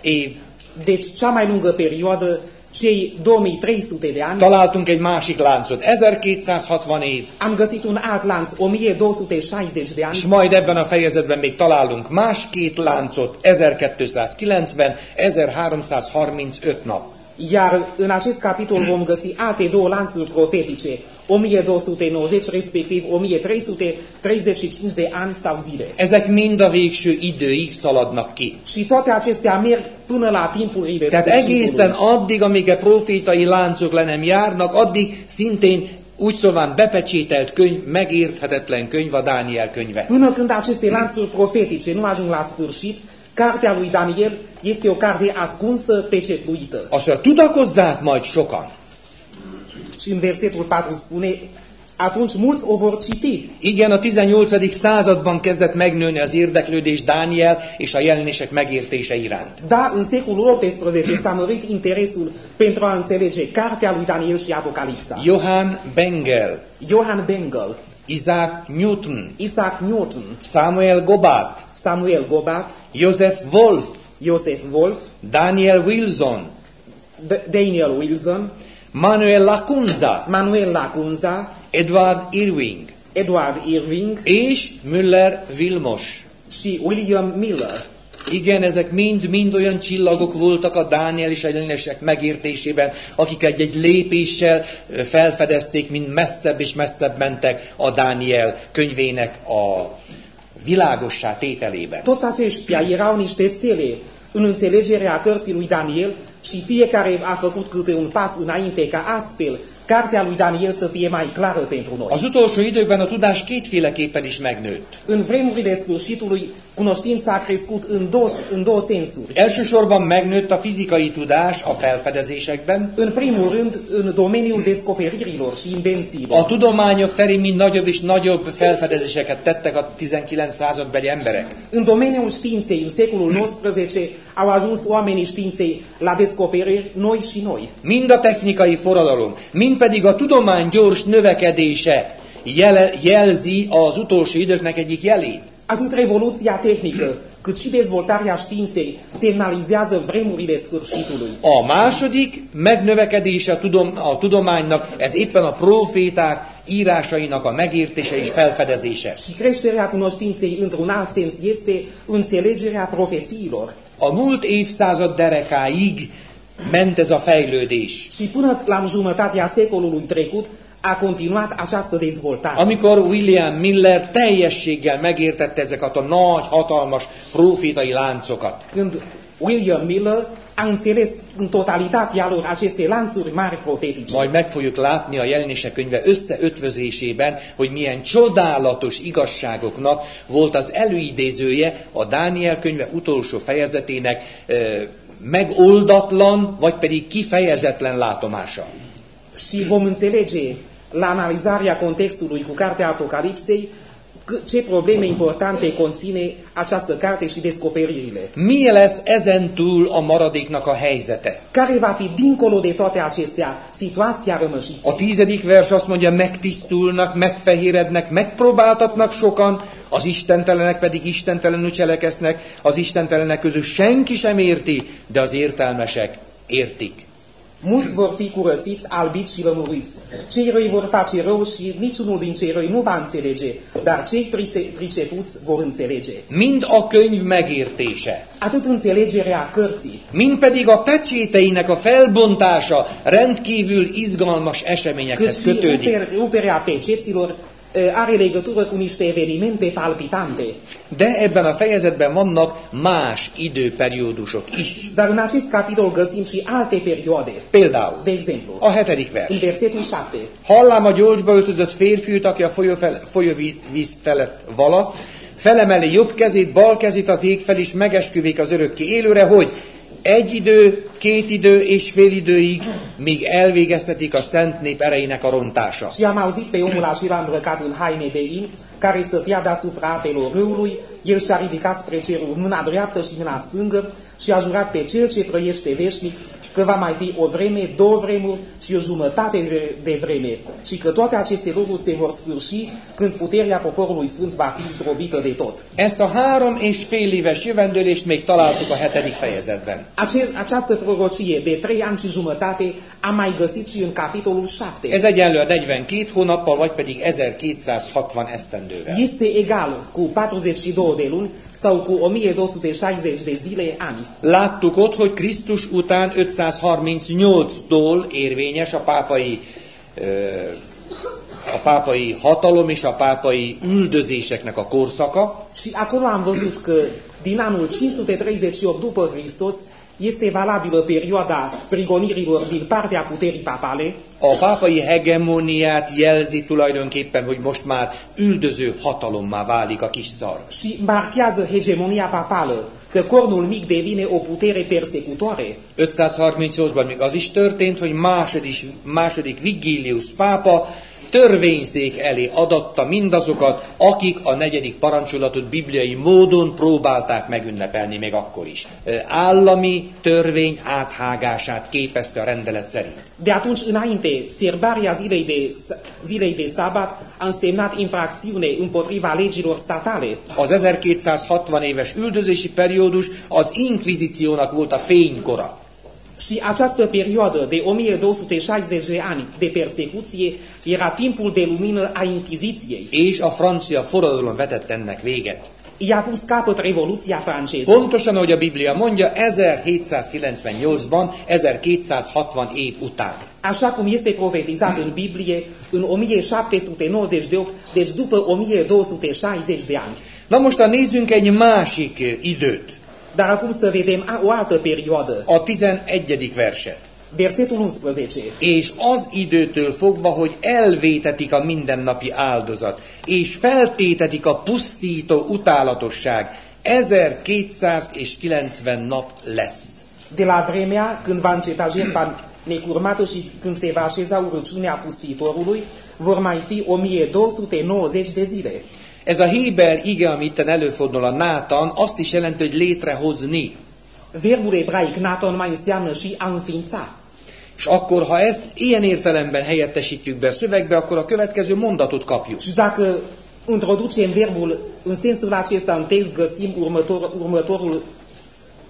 A: év.
B: Deci cea mai lungă perioadă, cei 2300 de ani,
A: Találtunk egy másik láncot, 1260 év.
B: am găsit un alt lanț, 1260 de ani,
A: És majd ebben a fejezetben még találunk más két láncot, 1290, 1335 nap.
B: iar în acest capitol vom găsi alte două lanțuri profetice, 1290 respectiv 1335 de ani sau zile.
A: Ezek mind a végső időig szaladnak ki.
B: Și toate acestea merg până la timpurile
A: Tehát egészen addig, amíg a profétai láncok le nem járnak, addig szintén úgy szóván bepecsételt könyv, megérthetetlen könyv a Dániel könyve.
B: Până când aceste lanțuri profetice nu ajung la sfârșit, cartea lui Daniel este o carte ascunsă, pecetluită.
A: Mondja, tudakozzák majd sokan.
B: Și în versetul 4 spune, atunci mulți o vor citi.
A: Igen, a 18. században kezdett megnőni az érdeklődés Dániel és a jelenések megértése iránt.
B: Da, în secolul XVIII s-a mărit interesul pentru a înțelege cartea lui Daniel și Apocalipsa.
A: Johann Bengel,
B: Johann Bengel,
A: Isaac Newton,
B: Isaac Newton,
A: Samuel Gobat,
B: Samuel Gobat,
A: Joseph Wolf,
B: Joseph Wolf,
A: Daniel Wilson,
B: D- Daniel Wilson,
A: Manuel Lacunza,
B: Manuel Lacunza,
A: Edward Irving
B: Edward Irving
A: és Müller Vilmos.
B: și William Miller.
A: Igen, ezek mind-mind olyan csillagok voltak a Dániel és a jelenések megértésében, akik egy-egy lépéssel felfedezték, mint messzebb és messzebb mentek a Dániel könyvének a világossá tételében.
B: Toți aceștia erau niște stele în înțelegerea cărții lui Daniel și fiecare a făcut câte un pas înainte ca astfel cartea lui Daniel să fie mai clară pentru noi.
A: Az utolsó időkben a tudás kétféleképpen is megnőtt.
B: În vremurile sfârșitului, cunoștința a crescut în două, în două sensuri.
A: Elsősorban megnőtt a fizikai tudás a felfedezésekben,
B: În primul rând, în domeniul descoperirilor și
A: a
B: invențiilor.
A: tudományok terén mind nagyobb és nagyobb felfedezéseket tettek a 19. századbeli emberek.
B: În domeniul științei, în secolul XIX, au ajuns oamenii științei la descoperiri noi și noi.
A: Mind a technikai forradalom, mind pedig a tudomány gyors növekedése jele, jelzi az utolsó időknek egyik jelét.
B: Atât revoluția tehnică, cât și dezvoltarea științei semnalizează vremurile sfârșitului.
A: A második megnövekedése a, tudom, a tudománynak, ez éppen a proféták írásainak a megértése és felfedezése.
B: Și creșterea cunoștinței, într-un alt sens, este înțelegerea profețiilor.
A: A múlt évszázad derekáig ment ez a fejlődés.
B: Și până la jumătatea secolului trecut a continuat această dezvoltare.
A: Amikor William Miller teljességgel megértette ezeket a nagy, hatalmas profétai láncokat.
B: Când William Miller a înțeles în totalitatea lor aceste lanțuri mari profetice.
A: Majd meg fogjuk látni a jelenések könyve összeötvözésében, hogy milyen csodálatos igazságoknak volt az előidézője a Dániel könyve utolsó fejezetének ö, megoldatlan, vagy pedig kifejezetlen látomása.
B: Și vom înțelege la analizarea contextului cu cartea Apocalipsei ce probleme importante conține această carte și descoperirile.
A: Mi lesz ezen túl a maradéknak a helyzete?
B: Care va fi dincolo de toate acestea situația rămășiței?
A: A tizedik vers azt mondja, megtisztulnak, megfehérednek, megpróbáltatnak sokan, az istentelenek pedig istentelenül cselekeznek, az istentelenek közül senki sem érti, de az értelmesek értik.
B: Mulți vor fi curățiți, albiți și lămuriți. Cei răi vor face rău și niciunul din cei răi nu va înțelege, dar cei price- pricepuți vor înțelege.
A: Mind a könyv megértése,
B: Atât înțelegerea cărții,
A: mind pedig a pecséteinek a felbontása rendkívül izgalmas
B: cât
A: eseményekhez
B: și
A: kötődik.
B: ruper, ruperea peceților are legătură cu niște evenimente palpitante.
A: De ebben a fejezetben vannak más időperiódusok is.
B: Dar în acest capitol găsim și alte perioade.
A: Például
B: De exemplu,
A: a hetedik vers.
B: în versetul 7,
A: Hallám a gyolcsba öltözött férfiút, aki a folyó fel, folyóvíz felett vala, felemeli jobb kezét, bal kezét az ég fel, és megesküvék az örökké élőre, hogy egy idő, két idő és fél időig, míg elvégeztetik a szent nép erejének a rontása.
B: Și am auzit pe omul acela îmbrăcat în haine de in, care stătea deasupra apelor râului, el și-a ridicat spre cerul mâna dreaptă și mâna stângă și a jurat pe cel ce trăiește veșnic că va mai fi o vreme, două vremuri și o jumătate de- de vreme și că toate aceste lucruri se vor sfârși când puterea poporului sfânt va fi zdrobită de tot.
A: Ezt a három és fél éves jövendőlést még találtuk a hetedik fejezetben.
B: Ace- această prorocie de trei ani și jumătate am mai găsit și în capitolul 7.
A: Ez egyenlő a 42 hónappal, vagy pedig 1260 esztendővel.
B: Este egal cu 42 de luni sau cu 1260 de zile ani.
A: Láttuk ott, hogy Krisztus után 538-tól érvényes a pápai, ö, a pápai hatalom és a pápai üldözéseknek a korszaka,
B: Și acolo am văzut că din anul 538 după Hristos este valabilă perioada prigonirilor din partea puterii papale
A: a pápai hegemoniát jelzi tulajdonképpen, hogy most már üldöző hatalommá válik a kis szar.
B: și marchează hegemonia papală, că cornul mic devine o putere persecutoare.
A: 538-ban még az is történt, hogy második, második Vigilius pápa törvényszék elé adatta mindazokat, akik a negyedik parancsolatot bibliai módon próbálták megünnepelni még akkor is. Állami törvény áthágását képezte a rendelet szerint.
B: De atunci înainte, sărbarea zilei de, zilei de sabat a însemnat infracțiune împotriva legilor statale.
A: Az 1260 éves üldözési periódus az inkvizíciónak volt a fénykora.
B: Și această perioadă de 1260 de ani de persecuție era timpul de lumină a Inchiziției.
A: És a francia forradalom vetett ennek véget.
B: I-a pus capăt Revoluția franceză.
A: Pontosan, ahogy a Biblia mondja, 1798-ban, 1260 év után.
B: Așa cum este profetizat în Biblie în 1798, deci după 1260 de ani.
A: Na most nézzünk egy másik ö, időt,
B: Dar acum să vedem a- o altă perioadă,
A: a 11. verset.
B: Versetul 11.
A: És az időtől fogva, hogy elvétetik a mindennapi áldozat, és feltétetik a pusztító utálatosság, 1290 nap lesz.
B: De la vremea când va înceta jertfa necurmată și când se va așeza urăciunea pustitorului, vor mai fi 1290 de zile.
A: Ez a Héber ige, ami itten előfordul a Nátan, azt is jelenti, hogy létrehozni.
B: Verbul ebraic naton mai înseamnă și a înființa.
A: És akkor, ha ezt ilyen értelemben helyettesítjük be a szövegbe, akkor a következő mondatot kapjuk.
B: Și dacă introducem verbul în sensul acesta în text, găsim următor, următorul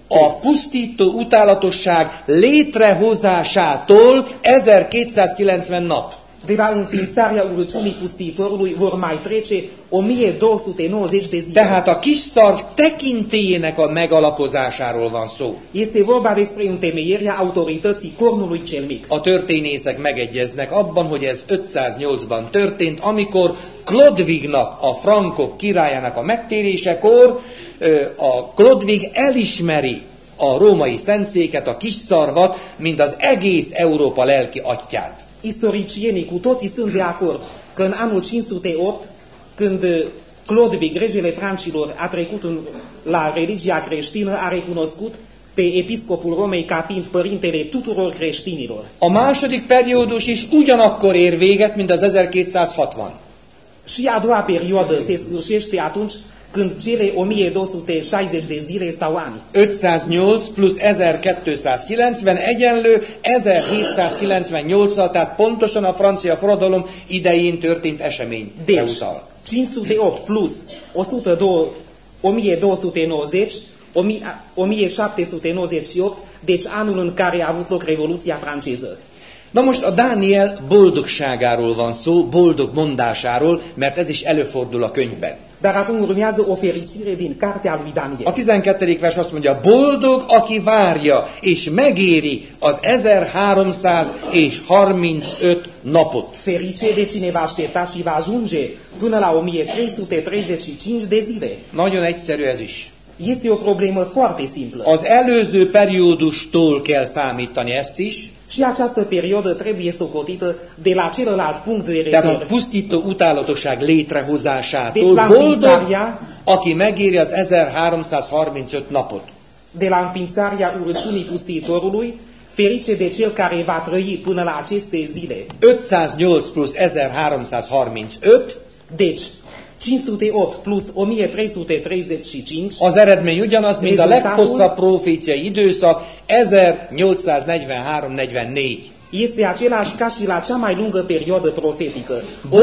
A: A pusztító utálatosság létrehozásától 1290 nap.
B: De la înființarea urăciunii pustitorului vor mai trece 1290 de zile.
A: Tehát a kis szarv tekintélyének a megalapozásáról van szó.
B: Este vorba despre întemeierea autorității cornului cel mic.
A: A történészek megegyeznek abban, hogy ez 508-ban történt, amikor Klodvignak, a frankok királyának a megtérésekor a Klodvig elismeri a római szentszéket, a kis szarvat, mint az egész Európa lelki atyát.
B: Istoricienii cu toții sunt de acord că în anul 508, când uh, Clodvig, regele francilor, a trecut în, la religia creștină, a recunoscut pe episcopul Romei ca fiind părintele tuturor creștinilor.
A: A második periódus is ugyanakkor ér véget, mint az 1260.
B: Și a doua perioadă se sfârșește atunci când cele 1260 de zile sau ani
A: 508 plusz 1290 egyenlő 1798-al, tehát pontosan a francia forradalom idején történt eseményre
B: Deci,
A: utal.
B: 508 plus 102, 1290, 1798, deci anul în care a avut loc Revoluția franceză.
A: Na most a Dániel boldogságáról van szó, boldog mondásáról, mert ez is előfordul a könyvben.
B: Dar acum urmează o fericire din cartea lui
A: A
B: Daniel.
A: 12. vers azt mondja, boldog, aki várja, és megéri az 1335 napot.
B: Ferice de cine va aștepta și va ajunge până la 1335 de zile.
A: Nagyon egyszerű ez is.
B: Este o problemă foarte simplă.
A: Az előző periódustól kell számítani ezt is,
B: Și această perioadă trebuie socotită de la celălalt punct de
A: tehát a
B: vedere.
A: pusztító utálatosság létrehozásától
B: Deci la
A: boldog,
B: înființarea,
A: aki megéri az 1335 napot.
B: de la înființarea urăciunii pustitorului, ferice de cel care va trăi până la aceste zile.
A: 508 plusz 1335,
B: Deci, 508 plus 1335,
A: az eredmény ugyanaz, mint a leghosszabb proféciai időszak, 1843-44.
B: Este același ca și la cea mai lungă perioadă profetică,
A: Bun.
B: 1843-44.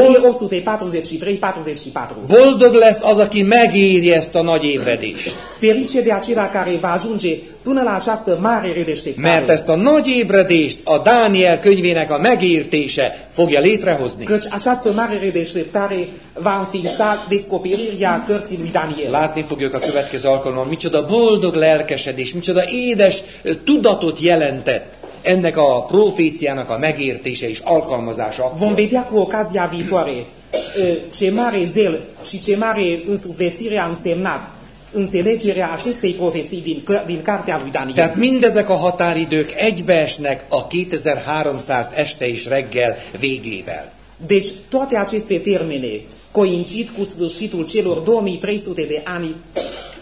A: Boldog lesz az, aki megéri ezt a nagy ébredést.
B: Ferice de acela care va ajunge până la această mare
A: Mert
B: redeșteptare,
A: ezt a nagy ébredést a Dániel könyvének a megértése fogja létrehozni.
B: căci această mare redeșteptare va înființa descoperirea cărții lui Daniel.
A: Látni fogjuk a következő alkalommal, micsoda boldog lelkesedés, micsoda édes tudatot jelentett ennek a proféciának a megértése és alkalmazása.
B: Vom vedea cu ocazia viitoare ce mare zel și ce mare însuflețire a însemnat înțelegerea acestei profeții din, din cartea lui Daniel.
A: Tehát mindezek a határidők egybeesnek a 2300 este és reggel végével.
B: Deci toate aceste termene coincid cu sfârșitul celor 2300 de ani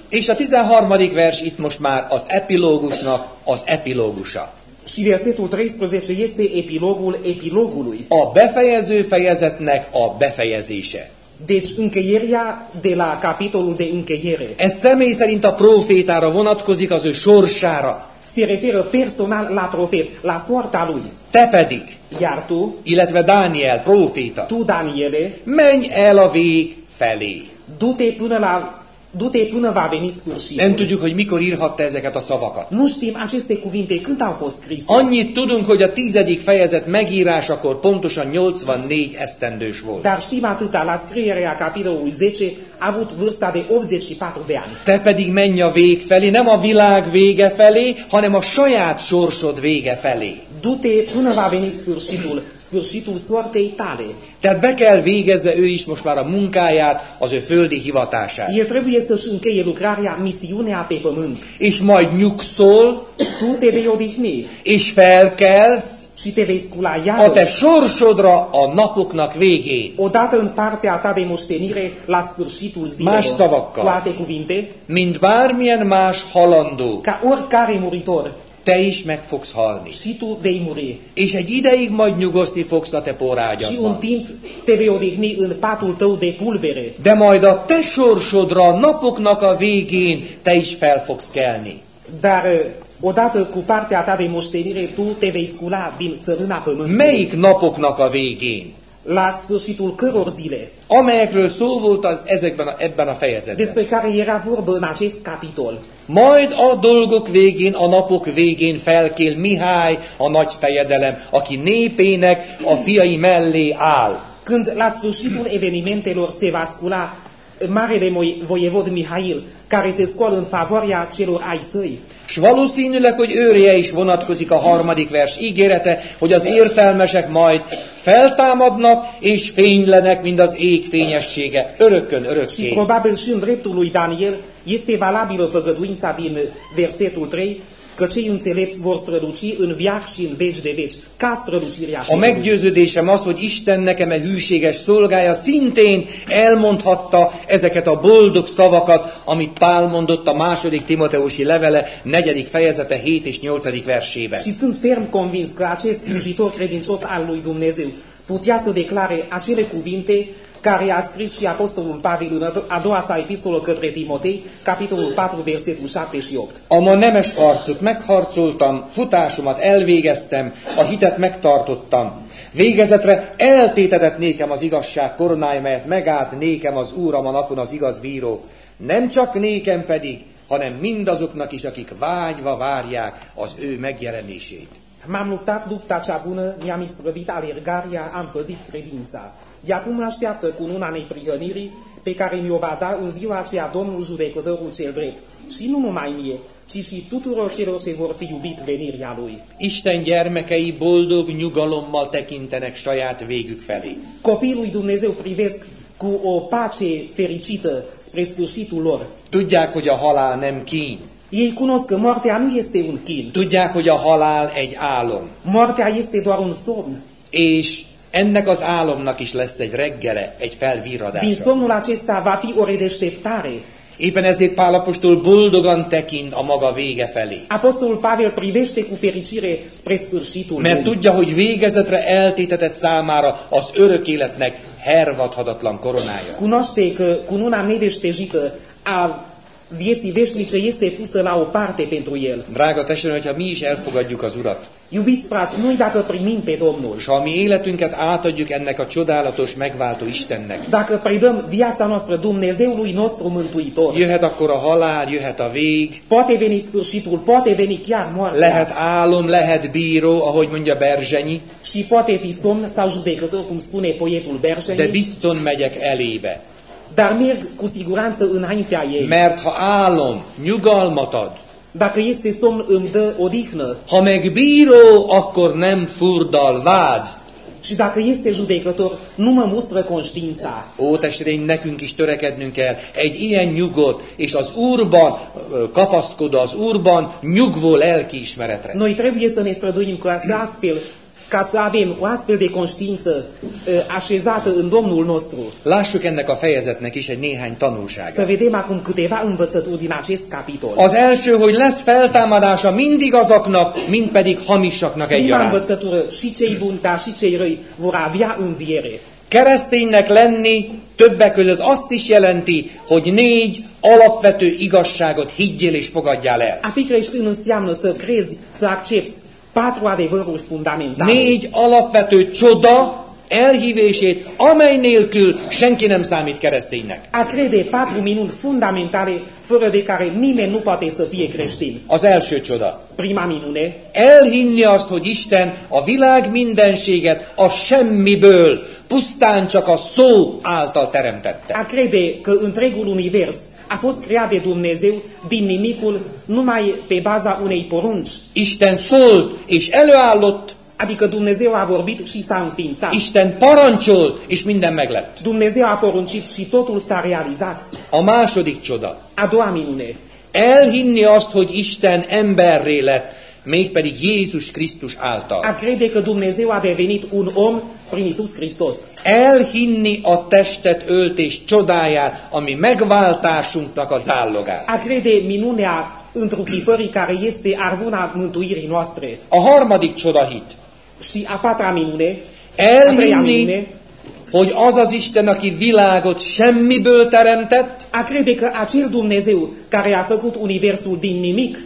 A: És a 13. vers itt most már az epilógusnak az epilógusa.
B: Și versetul 13 este epilogul epilogului.
A: A befejező fejezetnek a befejezése.
B: Deci încheierea de la capitolul de încheiere
A: Ez személy szerint a profétára vonatkozik, az ő sorsára.
B: se referă personal la profet, la soarta lui.
A: Te pedig,
B: Iar tu,
A: illetve Dániel, proféta,
B: tu Daniele,
A: menj el a vég felé.
B: du-te până la du-te până va veni
A: Nem
B: sfârșitul.
A: tudjuk, hogy mikor írhatta ezeket a szavakat.
B: Nu știm aceste cuvinte când au fost scrise.
A: Annyit tudunk, hogy a tizedik fejezet megírásakor pontosan 84 esztendős volt.
B: Dar știm atâta, la scrierea capitolului 10 a avut vârsta de 84 de ani.
A: Te pedig menj a vég felé, nem a világ vége felé, hanem a saját sorsod vége felé.
B: Du-te până va veni sfârșitul, sfârșitul soartei tale.
A: Tehát be kell végezze ő is most már a munkáját, az ő földi hivatását.
B: El trebuie să-și încheie lucrarea, misiunea pe pământ.
A: És majd nyugszol,
B: Tu te vei odihni
A: és felkelsz
B: și te vei scula
A: a te
B: iarăși,
A: sorsodra a napoknak végén.
B: odată în partea ta de moștenire la sfârșitul zilelor.
A: Más szavakkal.
B: Cu alte cuvinte,
A: Mint bármilyen más halandó,
B: ca oricare muritor,
A: te is meg fogsz halni.
B: și tu vei muri.
A: És egy ideig majd nyugoszti fogsz a te
B: Și un
A: porágyadban.
B: timp te vei odihni în patul tău de pulbere.
A: De majd a te sorsodra, napoknak a végén te is fel fogsz kelni.
B: Dar odată cu partea ta de moștenire, tu te vei scula din țărâna pământului.
A: Melyik napoknak a végén?
B: La sfârșitul căror zile,
A: Amelyekről szó volt az ezekben a, ebben a fejezetben.
B: despre care era vorbă în acest capitol.
A: Majd a dolgok végén, a napok végén felkél Mihály, a nagy fejedelem, aki népének a fiai mellé áll.
B: Când la sfârșitul evenimentelor se va scula marele voievod Mihail, care se scoală în favoarea celor ai săi.
A: És valószínűleg, hogy őrje is vonatkozik a harmadik vers ígérete, hogy az értelmesek majd feltámadnak és fénylenek, mint az ég fényessége, örökkön
B: Și
A: örökké.
B: probabil și în dreptul lui Daniel este valabilă făgăduința din versetul 3, că cei înțelepți vor străluci în viac și în veci de veci, ca strălucirea
A: A meggyőződésem az, hogy Isten nekem e hűséges szolgája szintén elmondhatta ezeket a boldog szavakat, amit Pál mondott a második Timoteusi levele, negyedik fejezete, 7 és 8. versében.
B: Și sunt ferm convins că acest slujitor credincios al lui Dumnezeu putea să declare acele cuvinte care a scris și Apostolul Pavel în a do- a doua sa epistolă către Timotei, capitolul 4, versetul 7 și 8.
A: A ma nemes harcot megharcoltam, futásomat elvégeztem, a hitet megtartottam. Végezetre eltétetett nékem az igazság koronája, melyet megállt nékem az Úram a napon az igaz bíró. Nem csak nékem pedig, hanem mindazoknak is, akik vágyva várják az ő megjelenését.
B: M-am luptat lupta cea bună, mi-am isprăvit alergarea, am păzit credința. De acum mă așteaptă cununa neprihănirii pe care mi-o va da în ziua aceea Domnul judecătorul cel drept. Și nu numai mie, ci și tuturor celor ce vor fi iubit venirea Lui.
A: Isten gyermekei boldog nyugalommal tekintenek saját végük felé.
B: Copiii lui Dumnezeu privesc cu o pace fericită spre sfârșitul lor.
A: Tudják, hogy a halál nem kín.
B: Ei cunosc că moartea nu este un chin.
A: Tudják, hogy a halál egy álom.
B: Moartea este doar un somn.
A: És ennek az álomnak is lesz egy reggele, egy
B: Din
A: felvirradása.
B: somnul acesta va fi o redeșteptare.
A: Éppen ezért Pál apostol boldogan tekint a maga vége felé.
B: Apostolul Pavel privește cu fericire spre sfârșitul
A: Mert
B: lui.
A: tudja, hogy végezetre eltétetett számára az örök életnek hervadhatatlan koronája.
B: Cunoaște că cununa neveștejită a vieții veșnice este pusă la o parte pentru el.
A: Drága testvérem, hogyha mi is elfogadjuk az Urat,
B: Iubiți frați, noi dacă primim pe Domnul,
A: és ha mi életünket átadjuk ennek a csodálatos, megváltó Istennek,
B: dacă predăm viața noastră Dumnezeului nostru Mântuitor,
A: jöhet akkor a halál, jöhet a vég,
B: poate veni sfârșitul, poate veni chiar moartea
A: lehet álom, lehet bíró, ahogy mondja Berzsenyi,
B: și poate fi somn sau judecător, cum spune poetul
A: de
B: Berzseny,
A: bizton megyek elébe.
B: Dar merg cu siguranță înaintea ei.
A: Mert ha álom nyugalmat ad,
B: Dacă este somn, îmi dă odihnă.
A: ha meg bíró, akkor nem furdal vád.
B: Și dacă este judecător, nu mă mustră conștiința.
A: Ó, testvéreim, nekünk is törekednünk kell egy ilyen nyugodt, és az Úrban ö, kapaszkodó, az Úrban nyugvó lelkiismeretre.
B: Noi trebuie să ne străduim ca să astfel, ca să avem o astfel de conștiință așezată în Domnul nostru.
A: Lássuk ennek a fejezetnek is egy néhány
B: Să
A: tanulságát.
B: vedem acum câteva învățături din acest capitol.
A: Az első, hogy lesz feltámadása mind igazaknak, mind pedig hamisaknak
B: Prima
A: egyaránt.
B: învățătură, și cei buni, dar și cei răi vor avea înviere.
A: Kereszténynek lenni többek között azt is jelenti, hogy négy alapvető igazságot higgyél és fogadjál el.
B: A fi creștin înseamnă să crezi, să accepti patru adevăruri fundamentale.
A: Négy alapvető csoda elhívését, amely nélkül senki nem számít kereszténynek.
B: A crede patru minuni fundamentale, fără de care nimeni nu poate să fie creștin.
A: Az első csoda.
B: Prima minune,
A: Elhinni azt, hogy Isten a világ mindenséget a semmiből pusztán csak a szó által teremtette.
B: A crede că întregul univers a fost creat de Dumnezeu din nimicul numai pe baza unei porunci.
A: Isten szólt és előállott,
B: Adică Dumnezeu a vorbit și s-a înființat.
A: Isten parancsolt, és minden meglett.
B: Dumnezeu a poruncit și totul s-a realizat.
A: A második csoda.
B: A doua minune.
A: Elhinni azt, hogy Isten emberré lett, mégpedig Jézus Krisztus által.
B: A crede că Dumnezeu a devenit un om prin Isus Hristos.
A: Elhinni a testet öltés csodáját, ami megváltásunknak a zálogát.
B: A crede minunea întruchipării care este arvuna mântuirii noastre.
A: A harmadik csodahit.
B: Și a patra minune, a
A: Elhinni,
B: minune,
A: hogy az az Isten, aki világot semmiből teremtett,
B: a crede că acel Dumnezeu care a făcut universul din nimic,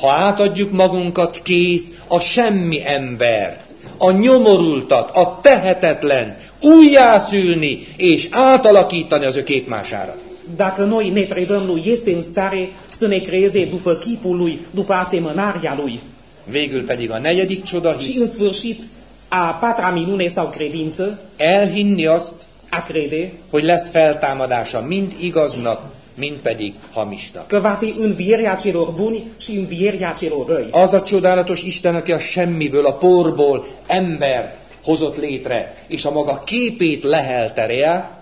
A: ha átadjuk magunkat, kész a semmi ember, a nyomorultat, a tehetetlen, újjászülni és átalakítani az ő képmására.
B: dacă noi ne predăm lui, este în stare să ne creeze după chipul lui, după asemănarea lui.
A: Végül pedig a negyedik
B: Și
A: csodahit,
B: în sfârșit, a patra minune sau credință,
A: elhinni azt,
B: a crede
A: hogy lesz feltámadása mind igaznak, mind pedig hamisnak.
B: că va fi învierea celor buni și învierea celor răi.
A: Az a csodálatos Isten, aki a semmiből, a porból ember hozott létre, és a maga képét lehelte rá,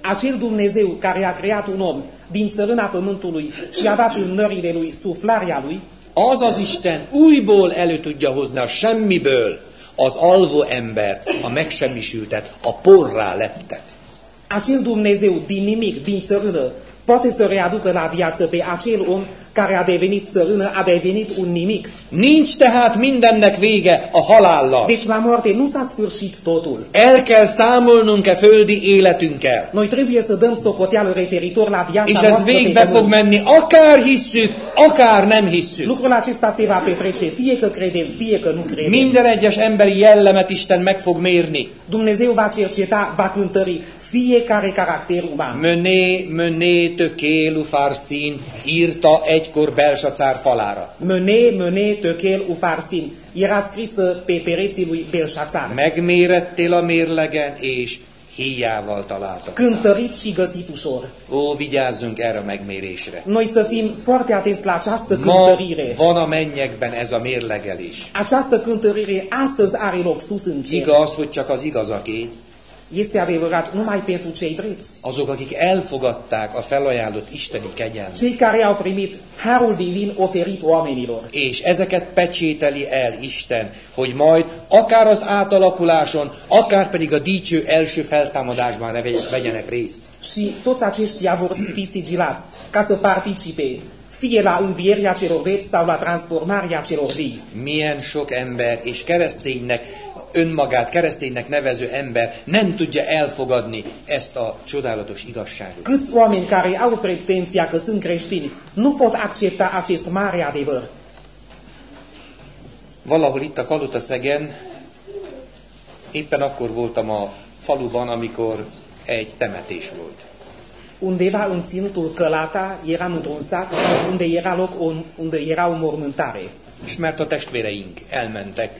B: Acel Dumnezeu care a creat un om din țărâna pământului și a dat în nările lui suflarea lui,
A: az az Isten újból elő tudja hozni a semmiből az alvó embert, a megsemmisültet, a porrá lettet.
B: acel Dumnezeu din nimic, din țărână, poate să readucă la viață pe acel om care a devenit țărână, a devenit un nimic.
A: Nincs tehát mindennek vége a halállal.
B: Deci la moarte nu s-a sfârșit totul.
A: El kell számolnunk-e földi életünkkel.
B: Noi trebuie să dăm socoteală referitor la viața
A: És ez végbe fog menni, akár hisszük, akár nem hisszük.
B: Lucrul acesta se va petrece fie că credem, fie că nu credem.
A: Minden egyes emberi jellemet Isten meg fog mérni.
B: Dumnezeu va cerceta, va cântări fiecare caracter uman.
A: Möné, möné, tökélu farszín írta egykor Belsacár falára.
B: Mene, mene, tökél, ufarsin. Era scrisă pe pereții lui Belșațar.
A: Megmérettél a mérlegen, és híjával találtak.
B: Cântărit și găsit ușor.
A: Ó, vigyázzunk erre a megmérésre.
B: Noi să fim foarte atenți la această
A: Ma
B: cântărire.
A: van a mennyekben ez a mérlegelés.
B: Această cântărire astăzi are loc sus în cer.
A: Igaz, hogy csak az igazaké,
B: Este adevărat numai pentru cei drepți.
A: azok, akik elfogadták a felajánlott isteni kegyelmet.
B: Cei care au primit harul divin oferit oamenilor.
A: És ezeket pecsételi el Isten, hogy majd akár az átalakuláson, akár pedig a dicső első feltámadásban ne vegy- vegyenek részt.
B: Și toți aceștia vor fi sigilați ca să participe fie la învierea celor drepți sau la transformarea celor vii.
A: Milyen sok ember és kereszténynek, önmagát kereszténynek nevező ember nem tudja elfogadni ezt a csodálatos igazságot.
B: Câți oameni care au pretenția că sunt creștini nu pot accepta acest mare adevăr.
A: Valahol itt a Kalutaszegen éppen akkor voltam a faluban, amikor egy temetés volt.
B: Undeva în ținutul Călata eram într-un sat unde era loc un, unde era o mormântare.
A: És mert a testvéreink elmentek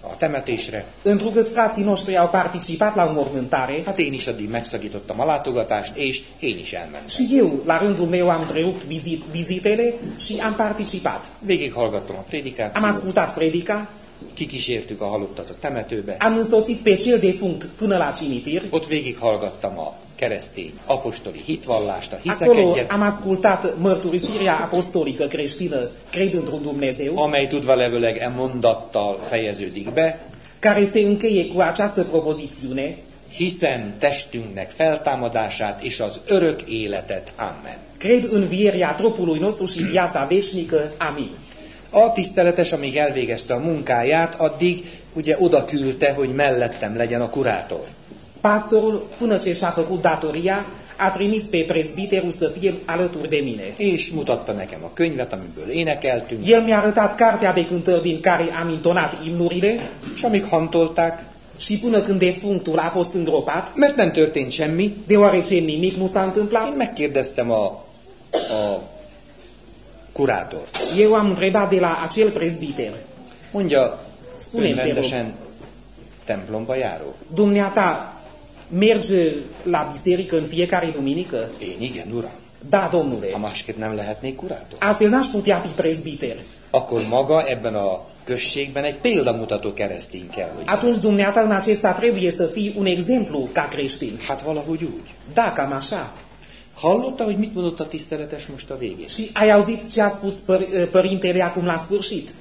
A: a temetésre,
B: Întrucât frații noștri au participat la o mormântare,
A: hát én is addig megszakítottam a látogatást, és én is elmentem.
B: și eu, la rândul meu, am întrerupt vizit, vizitele și am participat.
A: Végighallgattam a
B: Am
A: prédikációt,
B: ascultat predica,
A: kikísértük a halottat a temetőbe,
B: am însoțit pe cel defunct până la cimitir,
A: ott végighallgattam a keresztény apostoli hitvallást, a hiszek
B: Acolo
A: egyet,
B: am ascultat mărturisirea apostolică creștină, cred într-un Dumnezeu,
A: amely tudva levőleg e mondattal fejeződik be,
B: care se încheie cu această propozițiune,
A: hiszem testünknek feltámadását és az örök életet. Amen.
B: cred în vierea trupului nostru și viața veșnică. Amin.
A: A tiszteletes, amíg elvégezte a munkáját, addig ugye oda küldte, hogy mellettem legyen a kurátor.
B: Pastorul, până ce și-a făcut datoria, a trimis pe prezbiterul să fie alături de mine.
A: És mutatta nekem a könyvet, amiből énekeltünk,
B: El mi-a arătat cartea de cântări din care am intonat imnurile
A: és amíg hantolták,
B: și până când defunctul a fost îngropat,
A: mert nem történt semmi,
B: deoarece nimic nu s-a
A: én
B: întâmplat,
A: megkérdeztem a, a kurátort.
B: eu am întrebat de la acel prezbiter,
A: Mondja,
B: Spune-mi, te rog.
A: templomba járó?
B: Dumneata, merge la biserică în fiecare duminică?
A: Én igen, uram.
B: Da, domnule.
A: Ha másképp nem lehetnék kurátor.
B: Altfel n-aș putea fi prezbiter.
A: Akkor maga ebben a községben egy példamutató keresztény kell, hogy
B: Atunci dumneata în acesta trebuie să fii un exemplu ca creștin.
A: Hát valahogy úgy.
B: Da, cam așa.
A: Hallotta, hogy mit mondott a tiszteletes most a végén?
B: Și ai auzit ce a spus păr- părintele acum la sfârșit?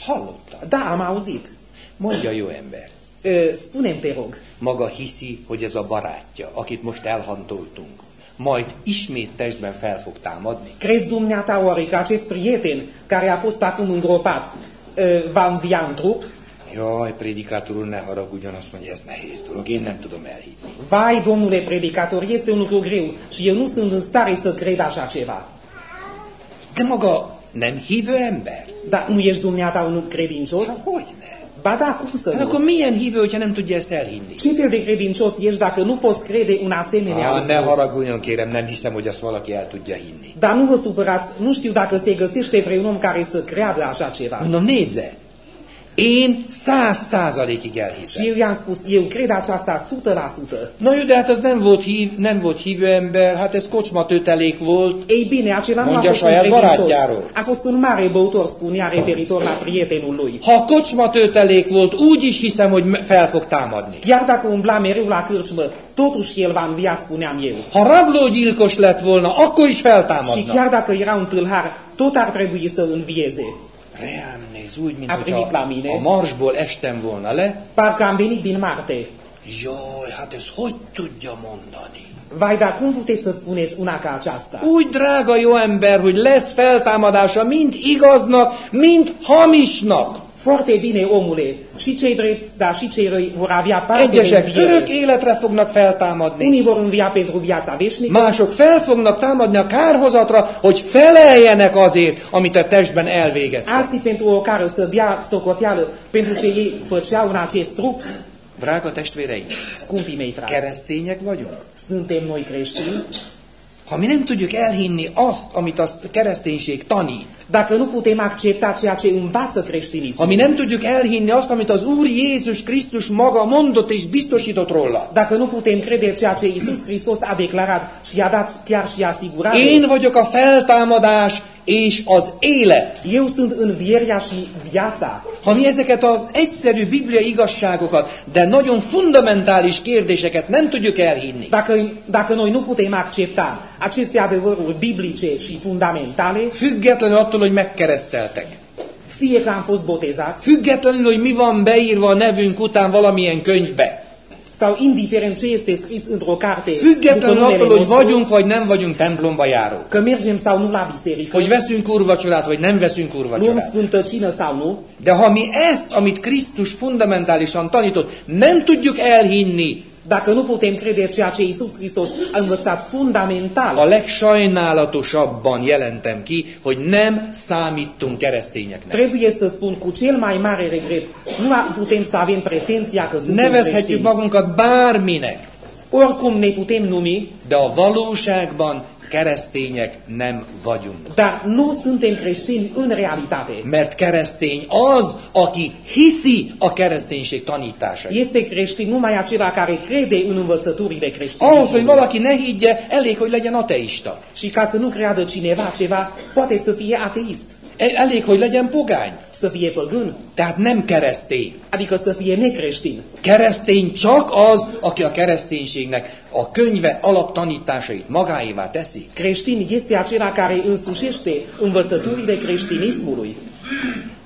A: Hallotta.
B: Da, am auzit.
A: Mondja, jó ember.
B: Te rog,
A: Maga hiszi, hogy ez a barátja, akit most elhantoltunk, majd ismét testben fel fog támadni?
B: crezi dumneata oare că acest prieten care a fost acum îngropat va învia în trup?
A: Jaj, prédikátor úr, ne haragudjon, azt mondja, ez nehéz dolog, én nem tudom elhinni.
B: Vai, domnule predicator, este un lucru greu și eu nu sunt în stare să cred așa ceva.
A: De maga nem hívő ember?
B: Dar nu ești dumneata un credincios?
A: Hát hogy?
B: Ba da, cum să
A: Hát
B: nu?
A: akkor milyen hívő, hogyha nem tudja ezt elhinni?
B: Ce fel de credincios ești dacă nu poți crede un asemenea
A: Ah, ne
B: lucru?
A: haragudjon, kérem, nem hiszem, hogy azt valaki el tudja hinni.
B: Dar nu vă supărați, nu știu dacă se găsește vreun om care să creadă așa ceva.
A: Mondom, nézze, én száz százalékig
B: Și
A: elhiszem.
B: eu i-am spus, eu cred aceasta 100%.
A: Na jó, de hát az nem volt, hív, nem volt hívő ember, hát ez kocsmatőtelék volt.
B: Ei bine, acela nu a fost un
A: saját
B: credincios.
A: barátjáról.
B: A fost un mare băutor, spunea referitor la prietenul lui.
A: Ha kocsmatőtelék volt, úgy is hiszem, hogy fel fog támadni.
B: Chiar dacă umbla mereu la cârciumă, totuși el va învia, spuneam eu.
A: Ha rablógyilkos lett volna, akkor is
B: Și
A: feltámadna.
B: chiar dacă era un tâlhar, tot ar trebui să învieze.
A: Reám néz, úgy, mint
B: A
A: hogyha
B: mine.
A: a marsból estem volna le.
B: Parcă am venit din Marte.
A: Jaj, hát ez hogy tudja mondani?
B: Vai, dar cum puteți să spuneți una ca aceasta?
A: Úgy drága jó ember, hogy lesz feltámadása mind igaznak, mind hamisnak.
B: Foarte bine, omule, cei răi vor avea parte
A: Egyesek örök életre fognak feltámadni,
B: Unii vor învia pentru viața veșnică,
A: mások fel fognak támadni a kárhozatra, hogy feleljenek azért, amit a testben elvégeztek.
B: alții pentru o cară să dea socoteală pentru ce ei făceau în acest trup.
A: Drága testvéreim,
B: Scumpii mei frați,
A: keresztények vagyunk.
B: suntem noi creștini?
A: Ha mi nem tudjuk elhinni azt, amit a kereszténység tanít,
B: Dacă nu putem accepta ceea ce învață creștinismul,
A: ha mi nem tudjuk elhinni azt, amit az Úr Jézus Krisztus maga mondott és biztosított róla,
B: dacă nu putem crede ceea ce Iisus Hristos a declarat și a dat chiar și asigurare,
A: én vagyok a feltámadás és az élet.
B: eu sunt învierea și viața.
A: Ha mi ezeket az egyszerű bibliai igazságokat, de nagyon fundamentális kérdéseket nem tudjuk elhinni,
B: Dacă, dacă noi nu putem accepta aceste adevăruri biblice și fundamentale,
A: függetlenül attól, hogy megkereszteltek,
B: fie că am fost botezați
A: függetlenül, hogy mi van beírva a nevünk után valamilyen könyvbe,
B: sau indiferent ce este scris într-o carte numele
A: attól, hogy vagyunk vagy nem vagyunk templomba járók,
B: că mergem sau nu la biserică,
A: hogy veszünk urvacsorát vagy nem veszünk
B: luăm
A: urvacsorát.
B: sfântă cină sau nu,
A: De ha mi ezt, amit Krisztus fundamentálisan tanított, nem tudjuk elhinni,
B: dacă nu putem crede ceea ce Iisus Hristos a învățat
A: a
B: fundamental,
A: legsajnálatosabban jelentem ki, hogy nem számítunk keresztényeknek.
B: trebuie să spun cu cel mai mare regret, nu a- putem să avem pretenția că suntem
A: Nevezhetjük magunkat bárminek,
B: Oricum ne putem numi,
A: de a valóságban keresztények nem vagyunk.
B: dar nu suntem creștini în realitate.
A: Mert keresztény az, aki hiszi a kereszténység tanításait.
B: Este creștin numai acela care crede în învățăturile
A: Ahhoz, hogy valaki ne higgye, elég, hogy legyen ateista.
B: Și ca să nu creadă cineva ceva, poate să fie ateist,
A: Elég, hogy legyen pogány.
B: să fie păgân,
A: Tehát nem keresztény.
B: adică să fie necreștin.
A: Keresztény csak az, aki a kereszténységnek a könyve alaptanításait magáévá teszi.
B: Creștin este acela care însușește învățăturile creștinismului.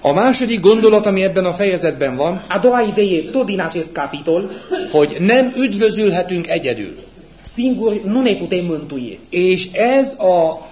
A: A második gondolat, ami ebben a fejezetben van,
B: A doua idee, tot din acest capitol,
A: hogy nem üdvözülhetünk egyedül.
B: singuri nu ne putem mântui.
A: És ez a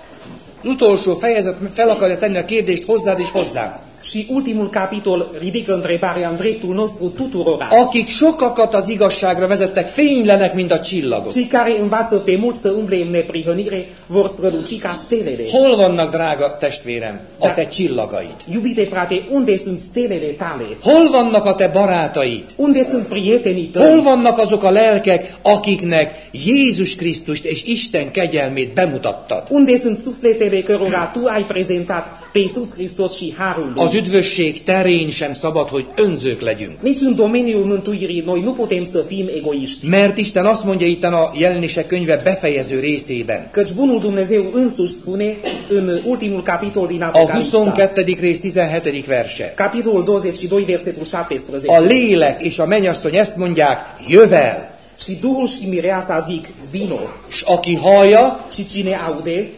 A: utolsó fejezet fel akarja tenni a kérdést hozzád és hozzám.
B: Și ultimul capitol ridică întrebarea în dreptul nostru tuturora.
A: Akik sokakat az igazságra vezettek, fénylenek, mint a csillagok.
B: Cei care învață pe mulți să umble în neprihănire vor străluci ca stelele.
A: Hol vannak, drága testvérem, a te csillagaid?
B: Iubite frate, unde sunt stelele tale?
A: Hol vannak a te barátaid?
B: Unde sunt prietenii
A: Hol
B: tăi?
A: vannak azok a lelkek, akiknek Jézus Krisztust és Isten kegyelmét bemutattad?
B: Unde sunt sufletele cărora tu ai prezentat pe Iisus Hristos și Harul lui?
A: Az Az üdvösség terén sem szabad, hogy önzők legyünk.
B: Nici în domeniul mântuirii noi nu putem să fim egoiști.
A: Mert Isten azt mondja itt a jelenések könyve befejező részében.
B: Căci bunul Dumnezeu însuși spune în ultimul capitol din
A: A
B: Apocalipsa,
A: 22. rész 17. verse.
B: capitolul 22, versetul 17.
A: A lélek és a mennyasszony ezt mondják, jövel.
B: Și Duhul și Mireasa zic, vino.
A: És aki hallja,
B: Și cine aude,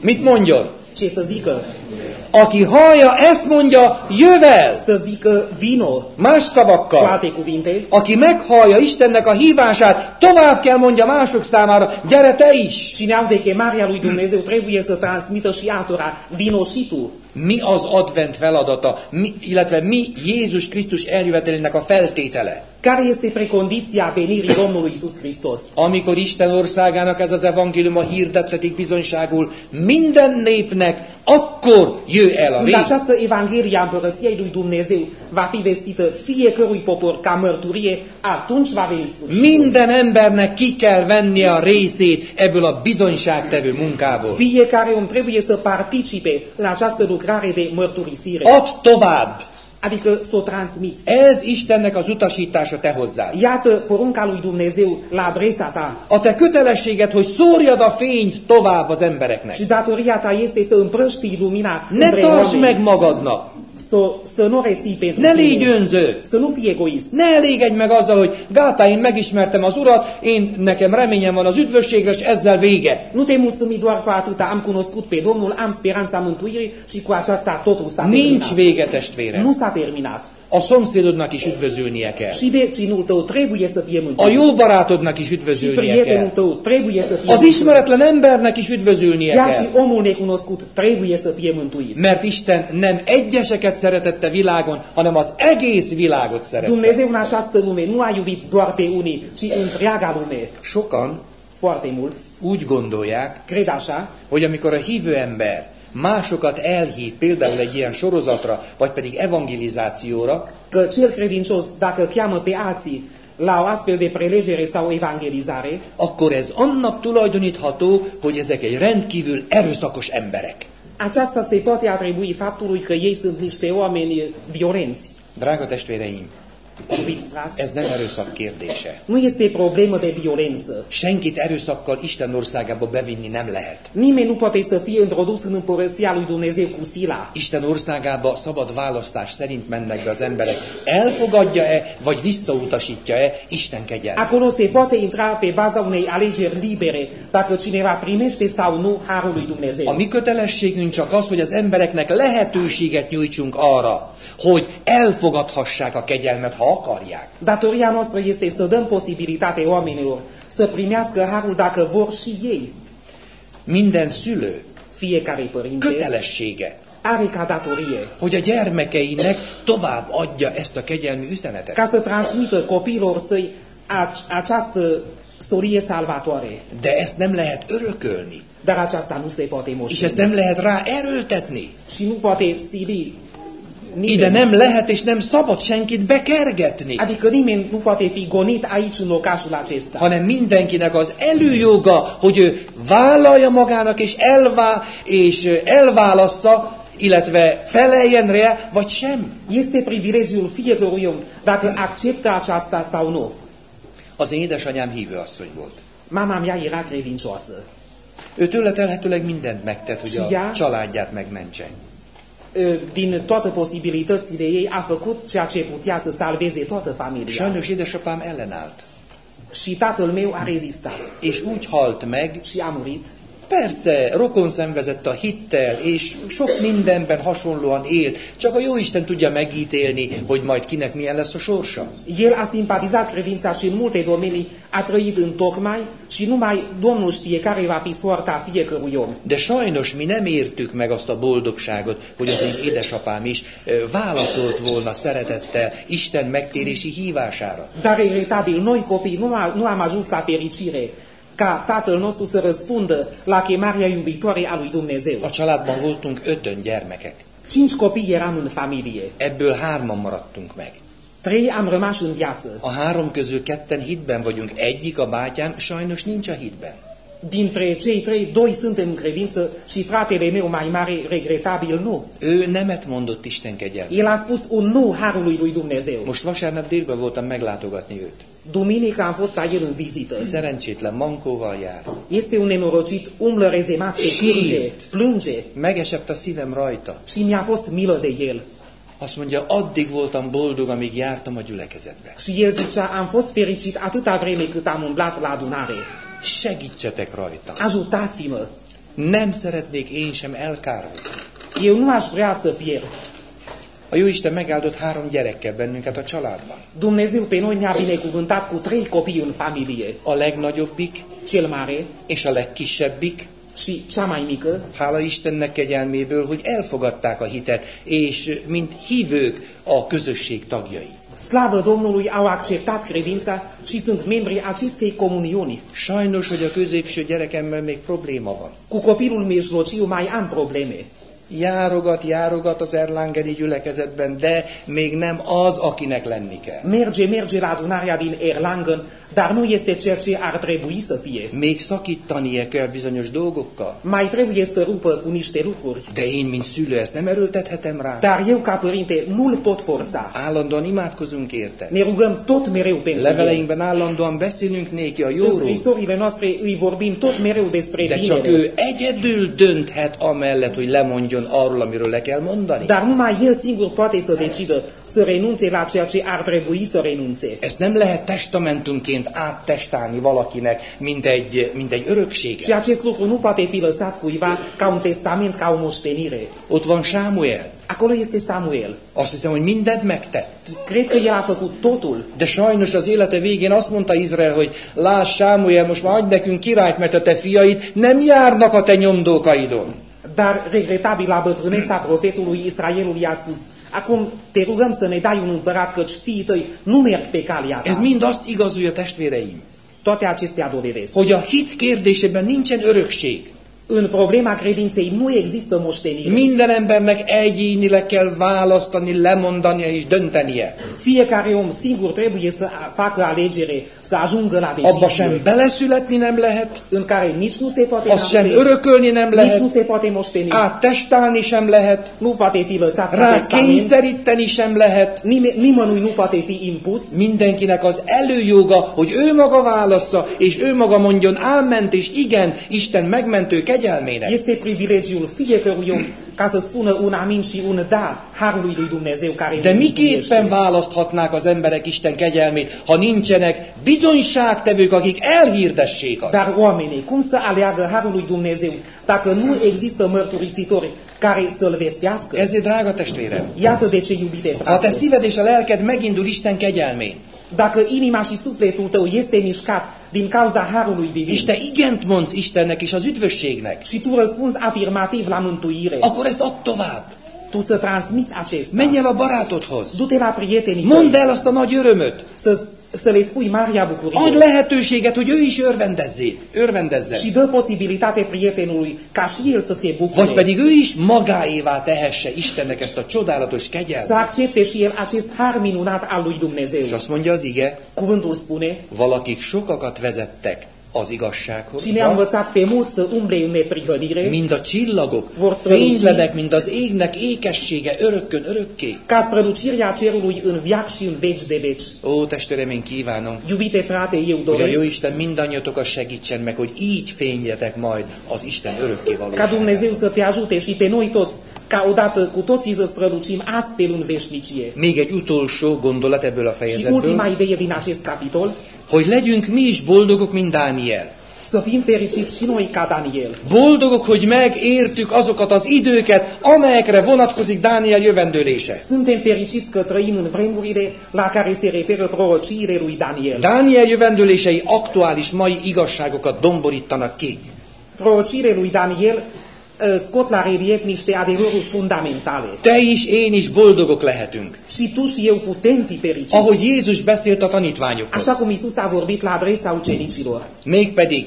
A: mit mondjon?
B: ce să zică?
A: Aki hallja, ezt mondja, jövel.
B: Să zică, vino.
A: Más
B: Cu
A: szavakkal.
B: alte cuvinte,
A: Aki meghallja Istennek a hívását, tovább kell mondja mások számára, gyere te is.
B: cine aude chemarea lui Dumnezeu trebuie să transmită și altora, vino și tu.
A: Mi az advent feladata, mi, illetve mi Jézus Krisztus eljövetelének a feltétele?
B: Care este precondiția venirii Domnului Isus Hristos?
A: Amikor Isten országának ez az evangéliuma hirdettetik bizonyságul minden népnek, akkor jöjj el a rég.
B: această Evanghelie a Împărăției lui Dumnezeu va fi vestită fiecărui popor ca mărturie, atunci va veni sfârșitul.
A: Minden embernek ki kell vennie a részét ebből a bizonyságtevő munkából.
B: Fiecare om trebuie să participe la această lucrare de mărturisire,
A: Add tovább!
B: Adică să o transmiți.
A: Ez Istennek az utasítása te hozzád.
B: Iată porunca lui Dumnezeu la adresa ta.
A: A te kötelességed, hogy szórjad a fényt tovább az embereknek.
B: Și datoria ta este să împrăștii lumina
A: Ne tartsd meg magadnak!
B: Să, să nu o reții pentru
A: Ne légy
B: tine,
A: önző!
B: să nu fii egoist.
A: Ne elégedj meg azzal, hogy gátá, én megismertem az Urat, én nekem reményem van az üdvösségre, és ezzel vége.
B: Nu te mulțumi doar cu atâta, am cunoscut pe Domnul, am speranța mântuirii și cu aceasta totul s-a
A: Nincs
B: terminat.
A: vége, testvérem.
B: Nu s-a terminat.
A: A szomszédodnak is üdvözülnie kell.
B: Și vecinul tău trebuie să fie
A: A jó barátodnak is
B: prietenul
A: kell.
B: tău trebuie să fie
A: Az ismeretlen embernek is üdvözülnie
B: Chiar și
A: kell.
B: omul necunoscut trebuie să fie mântuit.
A: Mert Isten nem egyeseket szeretette világon, hanem az egész világot szerette.
B: Dumnezeu în această lume nu a iubit doar pe unii, ci întreaga lume.
A: Sokan
B: Foarte mulți
A: úgy gondolják,
B: cred așa,
A: hogy amikor a hívő ember másokat elhív például egy ilyen sorozatra, vagy pedig evangelizációra,
B: că cel credincios, dacă cheamă pe alții la o astfel de prelegere sau evangelizare,
A: akkor ez annak tulajdonítható, hogy ezek egy rendkívül erőszakos emberek.
B: aceasta se poate atribui faptului că ei sunt niște oameni violenți.
A: Drága testvéreim, Ez nem erőszak kérdése.
B: nu este problemă de violență.
A: Senkit erőszakkal Isten országába bevinni nem lehet.
B: Nimeni nu poate să fie introdus în împărăția lui Dumnezeu cu sila.
A: Isten országába szabad választás szerint mennek be az emberek. Elfogadja-e, vagy visszautasítja-e Isten kegyelmet?
B: Acolo se poate intra pe baza unei alegeri libere, dacă cineva primește sau nu harul lui
A: A
B: Dumnezeu.
A: mi kötelességünk csak az, hogy az embereknek lehetőséget nyújtsunk arra, hogy elfogadhassák a kegyelmet, ha akarják.
B: Datoria noastră este să dăm posibilitate oamenilor să primească harul dacă vor și ei.
A: Minden szülő
B: Fiecare părinte
A: kötelessége,
B: are ca datorie
A: hogy a gyermekeinek tovább adja ezt a kegyelmi üzenetet.
B: ca să transmită copiilor săi această solie salvatoare.
A: De ezt nem lehet örökölni,
B: Dar aceasta nu se poate
A: és ezt
B: moșteni.
A: nem lehet rá erőltetni.
B: Și nu poate sili
A: Ide nem lehet és nem szabad senkit bekergetni,
B: Adică nimeni nu poate fi gonit aici în locașul acesta.
A: hanem mindenkinek az előjoga, hogy ő vállalja magának és, elvá, és elválassza, illetve feleljen rá, vagy sem.
B: Este privilegiul fiecărui om dacă acceptă aceasta sau nu.
A: Az én édesanyám hívőasszony volt.
B: Mama mea era credincioasă.
A: Ő tőle telhetőleg mindent megtett, hogy a családját megmentse.
B: Ö, Din toate posibilitățile ei a făcut ceea ce putea să salveze toată familia.
A: Sajnos édesapám ellenállt,
B: Și tatăl meu a rezistat
A: és úgy halt meg,
B: și a murit.
A: Persze, rokon szenvezett a hittel, és sok mindenben hasonlóan élt, csak a Jóisten tudja megítélni, hogy majd kinek milyen lesz a sorsa.
B: El a simpatizat credința și în multe domenii a trăit în tocmai și numai Domnul știe care va fi soarta fiecărui om.
A: De sajnos mi nem értük meg azt a boldogságot, hogy az én édesapám is válaszolt volna szeretettel Isten megtérési hívására.
B: Dar regretabil, noi copii nu, nu am ajuns la fericire ca tatăl nostru să răspundă la chemarea iubitoare a lui Dumnezeu.
A: A családban voltunk ötön gyermekek.
B: Cinci copii eram în familie.
A: Ebből hárman maradtunk meg.
B: Trei am rămas în viață.
A: A három közül ketten hitben vagyunk, egyik, a bátyám, sajnos nincs a hitben.
B: Dintre cei trei, doi suntem în credință și fratele meu mai mare, regretabil, nu.
A: Ő nemet mondott Isten kegyelme.
B: El a spus un nu harului lui Dumnezeu.
A: Most vasárnap délben voltam meglátogatni őt.
B: Duminica am fost el în vizită.
A: Szerencsétlen mankóval jár.
B: Este un nenorocit, umblă rezemat pe cârje, plânge
A: Megesett a szívem rajta.
B: și mi-a fost milă de el.
A: Azt mondja, addig voltam boldog, amíg jártam a gyülekezetbe.
B: Și el zicea, am fost fericit atâta vreme cât am umblat la adunare.
A: Segítsetek rajta.
B: Ajutați-mă!
A: Nem szeretnék én sem elkározni.
B: Eu nu aș vrea să pierd.
A: A Jóisten megáldott három gyerekkel bennünket a családban.
B: Dumnezeu pe noi ne-a binecuvântat cu trei copii în familie.
A: A legnagyobbik
B: Cel mare
A: és a legkisebbik,
B: și cea mai mică,
A: hála Istennek kegyelméből, hogy elfogadták a hitet, és mint hívők a közösség tagjai.
B: slavă Domnului, au acceptat credința și sunt membri acestei comuniuni.
A: Sajnos, hogy a középső gyerekemmel még probléma van.
B: Cu copilul mijlociu mai am probleme.
A: Járogat, járogat az Erlangeni gyülekezetben, de még nem az, akinek lenni kell.
B: Merge, merge la adunarea din Erlangen, dar nu este ceea ce ar trebui să fie.
A: Még szakítanie kell bizonyos dolgokkal.
B: Mai trebuie să rupă cu niște lucruri.
A: De én, mint szülő, ezt nem erőltethetem rá.
B: Dar eu, ca părinte, nu-l pot forța.
A: Állandóan imádkozunk érte.
B: Ne rugăm tot mereu pentru el.
A: Leveleinkben állandóan beszélünk néki a
B: În
A: jóról,
B: scrisorile noastre îi vorbim tot mereu despre
A: de csak ő egyedül dönthet amellett, hogy lemondjon arról, amiről le kell mondani.
B: Dar numai el singur poate să decidă să renunțe la ceea ce ar trebui să renunțe.
A: Ezt nem lehet testamentumként áttestálni valakinek, mint egy, mint egy
B: Și
A: örökséget.
B: acest lucru nu poate fi lăsat cuiva ca un testament, ca o moștenire.
A: Ott van Sámuel.
B: Acolo este Samuel.
A: Azt hiszem, hogy mindent megtett.
B: Cred că el a făcut totul.
A: De sajnos az élete végén azt mondta Izrael, hogy láss Sámuel, most már adj nekünk királyt, mert a te fiaid nem járnak a te nyomdókaidon.
B: Dar regretabil la bătrâneța profetului Israelul i-a spus Acum te rugăm să ne dai un împărat, căci fiii tăi nu merg pe calea
A: Ez
B: ta.
A: mind azt igazolja, testvéreim,
B: Toate acestea dovedesc.
A: hogy a hit kérdésében nincsen örökség.
B: În problema credinței nu există moștenire.
A: Minden embernek egyénileg kell választani, lemondania és döntenie.
B: Fiecare om singur trebuie să facă alegere, să ajungă la
A: Abba sem
B: decizie,
A: beleszületni nem lehet,
B: în care nici nu se poate
A: azt sem örökölni nem
B: nici
A: lehet,
B: nu se poate moșteni,
A: áttestálni sem lehet,
B: nu poate fi lăsat
A: rá kényszeríteni sem lehet.
B: Nime, nimănui nu poate fi impus,
A: Mindenkinek az előjoga, hogy ő maga válassza, és ő maga mondjon áment és igen Isten megmentő kegyelmének.
B: este privilegiul fiecărui om ca să spună un amin și un da harului lui Dumnezeu care
A: De miképpen választhatnák az emberek Isten kegyelmét, ha nincsenek bizonyságtevők, akik elhirdessék azt?
B: Dar oamenii, cum să aleagă harul lui Dumnezeu dacă nu există mărturisitori care să-l vestească?
A: Ezért, drága testvérem,
B: Iată de ce, iubite
A: ha a te
B: frate,
A: szíved és a lelked megindul Isten kegyelmén,
B: dacă inima și sufletul tău este mișcat din cauza harului divin
A: és te igent mondsz Istennek és az üdvösségnek,
B: și tu răspunzi afirmativ la mântuire,
A: akkor ezt add tovább.
B: tu să transmiți acesta.
A: Menj el a barátodhoz.
B: Du-te la prietenii
A: Mondd el azt a nagy örömöt.
B: să, să le spui bucurie
A: lehetőséget, hogy ő is örvendezzé, örvendezzen.
B: și dă posibilitate prietenului ca și el să se
A: Vagy pedig ő is magáévá tehesse Istennek ezt a csodálatos
B: să
A: kegyelmet.
B: accepte și el acest har minunat al lui
A: És
B: Dumnezeu.
A: azt mondja az ige,
B: Cuvântul spune,
A: valakik sokakat vezettek az igazsághoz,
B: Cine a învățat pe mulți să umble în neprihănire,
A: mind a csillagok, fénylenek, mind az égnek ékessége örökkön örökké.
B: ca strălucirea cerului în viac și în veci de veci.
A: Ó, testvérem, én kívánom,
B: Iubite frate, eu
A: hogy a
B: doresc
A: Jóisten mindannyiatokat segítsen meg, hogy így fényjetek majd az Isten örökké
B: ca
A: valóságára.
B: Dumnezeu să te ajute și pe noi toți, ca odată cu toții să strălucim astfel în veșnicie.
A: Még egy utolsó gondolat ebből a
B: Și ultima
A: fejezetből,
B: idee din acest capitol,
A: hogy legyünk mi is boldogok, mint Dániel.
B: să fim fericiți și noi ca Daniel.
A: Boldogok, hogy megértük azokat az időket, amelyekre vonatkozik Dániel jövendőlése.
B: Suntem fericiți că trăim în vremurile la care se referă prorociile lui Daniel.
A: Dániel jövendőlései aktuális mai igazságokat domborítanak ki.
B: Prorociile lui Daniel scot la relief niște adevăruri fundamentale.
A: Te is, én is boldogok lehetünk.
B: Și tu și eu putem fi fericiți.
A: Ahogy Jézus beszélt a tanítványokhoz.
B: Așa cum Isus a vorbit la adresa ucenicilor.
A: Mégpedig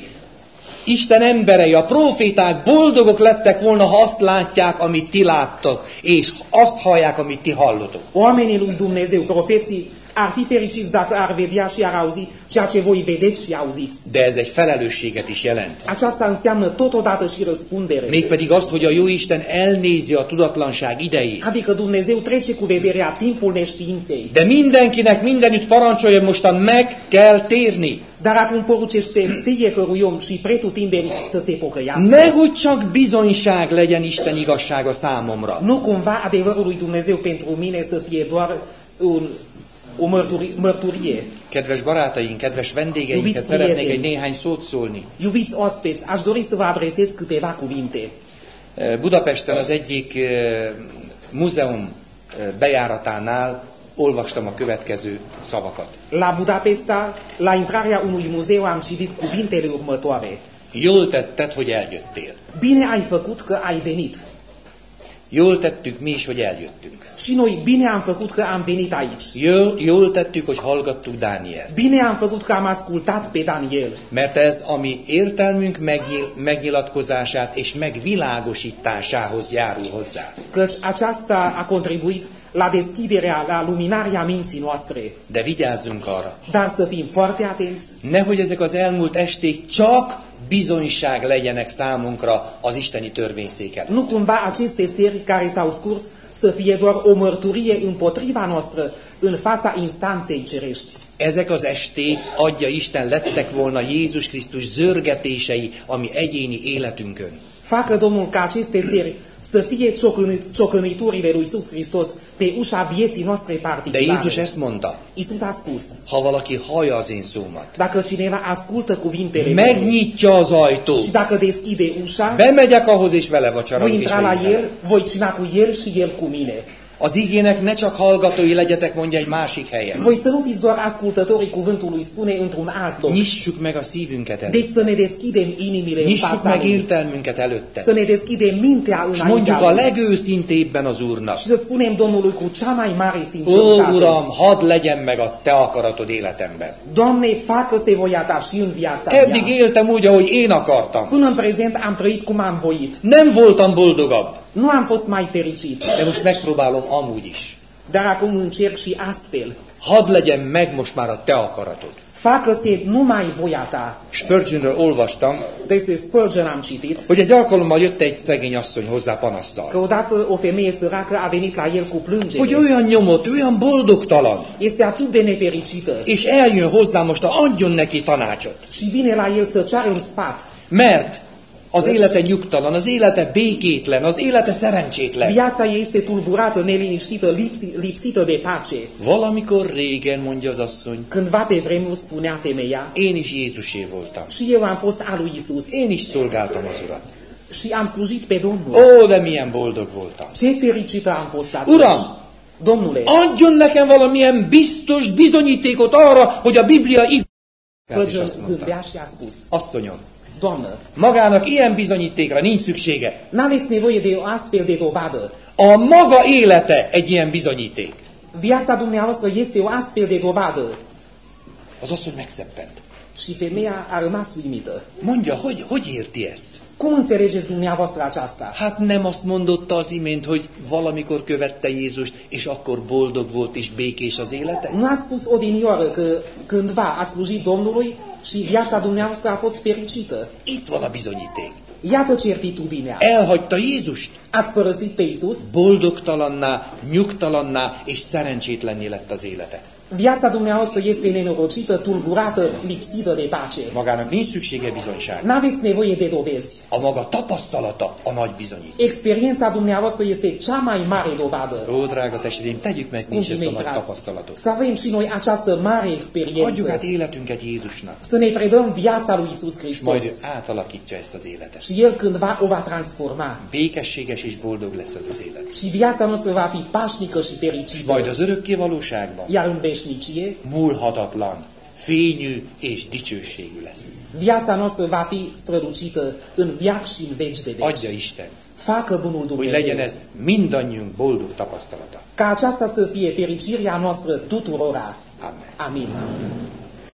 A: Isten emberei, a proféták boldogok lettek volna, ha azt látják, amit ti láttok, és azt hallják, amit ti hallotok.
B: Oamenii lui Dumnezeu, profeții, Ar fi fericiți dacă ar vedea și ar auzi ceea ce voi vedeți și auziți.
A: De ez egy felelősséget is jelent.
B: Aceasta înseamnă totodată și răspundere.
A: Mégpedig azt, hogy a jó Isten elnézi a tudatlanság idejét.
B: Adică Dumnezeu trece cu vederea timpul neștiinței.
A: De mindenkinek mindenütt parancsolja mostan meg kell térni.
B: Dar acum porucește fiecărui om și pretutindeni să se pocăiască.
A: Nehogy csak bizonyság legyen Isten igazsága számomra.
B: Nu cumva adevărul lui Dumnezeu pentru mine să fie doar un, o mărturie.
A: Kedves barátaink, kedves vendégeinket
B: Iubiți
A: szeretnék egy néhány szót szólni.
B: Iubiți oaspeți, aș dori să vă adresez câteva cuvinte.
A: Eh, Budapesten az egyik eh, múzeum eh, bejáratánál olvastam a következő szavakat.
B: La Budapesta, la intrarea unui muzeu am citit cuvintele următoare.
A: Jól tetted, hogy eljöttél.
B: Bine ai făcut că ai venit.
A: Jól tettük mi is, hogy eljöttünk.
B: Și noi bine am făcut că am venit aici.
A: Jól, jól tettük, hogy hallgattuk Dániel.
B: Bine am făcut că am ascultat pe Daniel.
A: Mert ez a mi értelmünk megnyil, megnyilatkozását és megvilágosításához járul hozzá.
B: Căci aceasta a contribuit la deschiderea, la luminarea minții noastre.
A: De vigyázzunk arra,
B: Dar să fim foarte atenți,
A: nehogy ezek az elmúlt esték csak bizonyság legyenek számunkra az isteni törvényszéken.
B: nu cumva aceste seri care s-au scurs să fie doar o mărturie împotriva noastră în fața instanței cerești.
A: Ezek az esték, adja Isten, lettek volna Jézus Krisztus zörgetései a mi egyéni életünkön.
B: Facă Domnul ca aceste seri să fie ciocăni- ciocăniturile lui Iisus Hristos pe ușa vieții noastre
A: De
B: particulare.
A: Jézus ezt mondta,
B: Iisus a spus,
A: ha valaki hallja az én szómat,
B: dacă cineva ascultă cuvintele
A: megnyitja az ajtót,
B: și dacă deschide ușa,
A: bemegyek ahhoz és vele
B: voi
A: vacsorolok és
B: intra la el, voi cina cu el și el cu mine.
A: Az igének ne csak hallgatói legyetek, mondja egy másik helyen.
B: Voi să nu fiți doar ascultătorii cuvântului, spune într-un alt loc.
A: Nyissuk meg a szívünket
B: Deci
A: előtt.
B: să ne deschidem inimile
A: Nyissuk meg értelmünket előtte.
B: Să ne deschidem mintea
A: És mondjuk a legőszintébben az Úrnak.
B: Și să spunem Domnului cu cea mai mare
A: Ó,
B: sinceritate.
A: Uram, hadd legyen meg a Te akaratod életemben.
B: Doamne, facă-se voia Ta și în viața
A: Eddig
B: mea.
A: éltem úgy, ahogy én akartam.
B: Până în prezent am trăit cum am voit.
A: Nem voltam boldogabb,
B: Nu am fost mai fericit,
A: de most megpróbálom amúgy is.
B: dar acum încerc și astfel.
A: Hadd legyen meg most már a Te akaratod.
B: Facă-se numai voia Ta.
A: Spurgeonről olvastam,
B: Despre Spurgeon am citit
A: hogy egy alkalommal jött egy szegény asszony hozzá panasszal.
B: că odată o femeie săracă a venit la el cu
A: Hogy
B: plângere.
A: olyan nyomott, olyan boldogtalan,
B: Este atât de nefericită
A: és eljön hozzám most, adjon neki tanácsot.
B: și vine la el să ceară un sfat.
A: Mert az élete nyugtalan, az élete békétlen, az élete szerencsétlen.
B: Viața este tulburată, neliniștită, lipsi, lipsită de pace.
A: Valamikor régen, mondja az asszony,
B: Cândva pe vremuri spunea femeia,
A: én is Jézusé voltam.
B: și eu am fost a lui Isus
A: Én is szolgáltam az Urat.
B: și am slujit pe Domnul.
A: Ó, de milyen boldog voltam.
B: Ce fericită am fost atunci.
A: Uram!
B: Domnule,
A: Adjon nekem valamilyen biztos bizonyítékot arra, hogy a Biblia igaz. Azt mondta, asszonyom,
B: Doamnă,
A: magának ilyen bizonyítékra nincs szüksége.
B: n-aveți nevoie de o astfel de dovadă.
A: A maga élete egy ilyen bizonyíték.
B: Viața dumneavoastră este o astfel de dovadă.
A: Az asszony megszeppent.
B: Și femeia a rămas uimită.
A: Mondja, hogy, hogy érti ezt?
B: Cum înțelegeți dumneavoastră aceasta?
A: Hát nem azt mondotta az imént, hogy valamikor követte Jézust, és akkor boldog volt és békés az élete?
B: Nu ați spus odinioară că cândva ați slujit Domnului și viața dumneavoastră a fost fericită.
A: Itt van a bizonyíték.
B: Iată certitudinea.
A: Elhagyta Jézust.
B: Ați părăsit pe Isus,
A: Boldogtalanná, nyugtalanná és szerencsétlenné lett az élete.
B: Viața dumneavoastră este nenorocită, tulburată, lipsită de pace.
A: Magának nincs szüksége bizonyság.
B: N-aveți nevoie de dovezi.
A: A maga tapasztalata a nagy bizonyít.
B: Experiența dumneavoastră este cea mai mare dovadă.
A: Ó, drága testvéreim, tegyük meg mi is
B: Scumpii
A: ezt a
B: mei
A: nagy
B: frați,
A: tapasztalatot.
B: să avem și noi această mare
A: Adjuk
B: experiență.
A: át életünket Jézusnak,
B: Să ne predăm viața lui Isus
A: és majd
B: Hristos.
A: ő átalakítja ezt az életet.
B: Și El cândva o va transforma.
A: Békességes és boldog lesz ez az élet.
B: Și viața noastră va fi pașnică și
A: És
B: fericită.
A: majd az örökké valóságban
B: Iar în veșnicie,
A: múlhatatlan, fényű és dicsőségű lesz.
B: viața noastră va fi strălucită în viac și în veci de
A: Adja
B: veci.
A: Isten,
B: Facă bunul
A: hogy legyen
B: Dumnezeu.
A: ez mindannyiunk boldog tapasztalata.
B: Ca aceasta să fie fericirea noastră tuturora.
A: Amen.
B: Amin.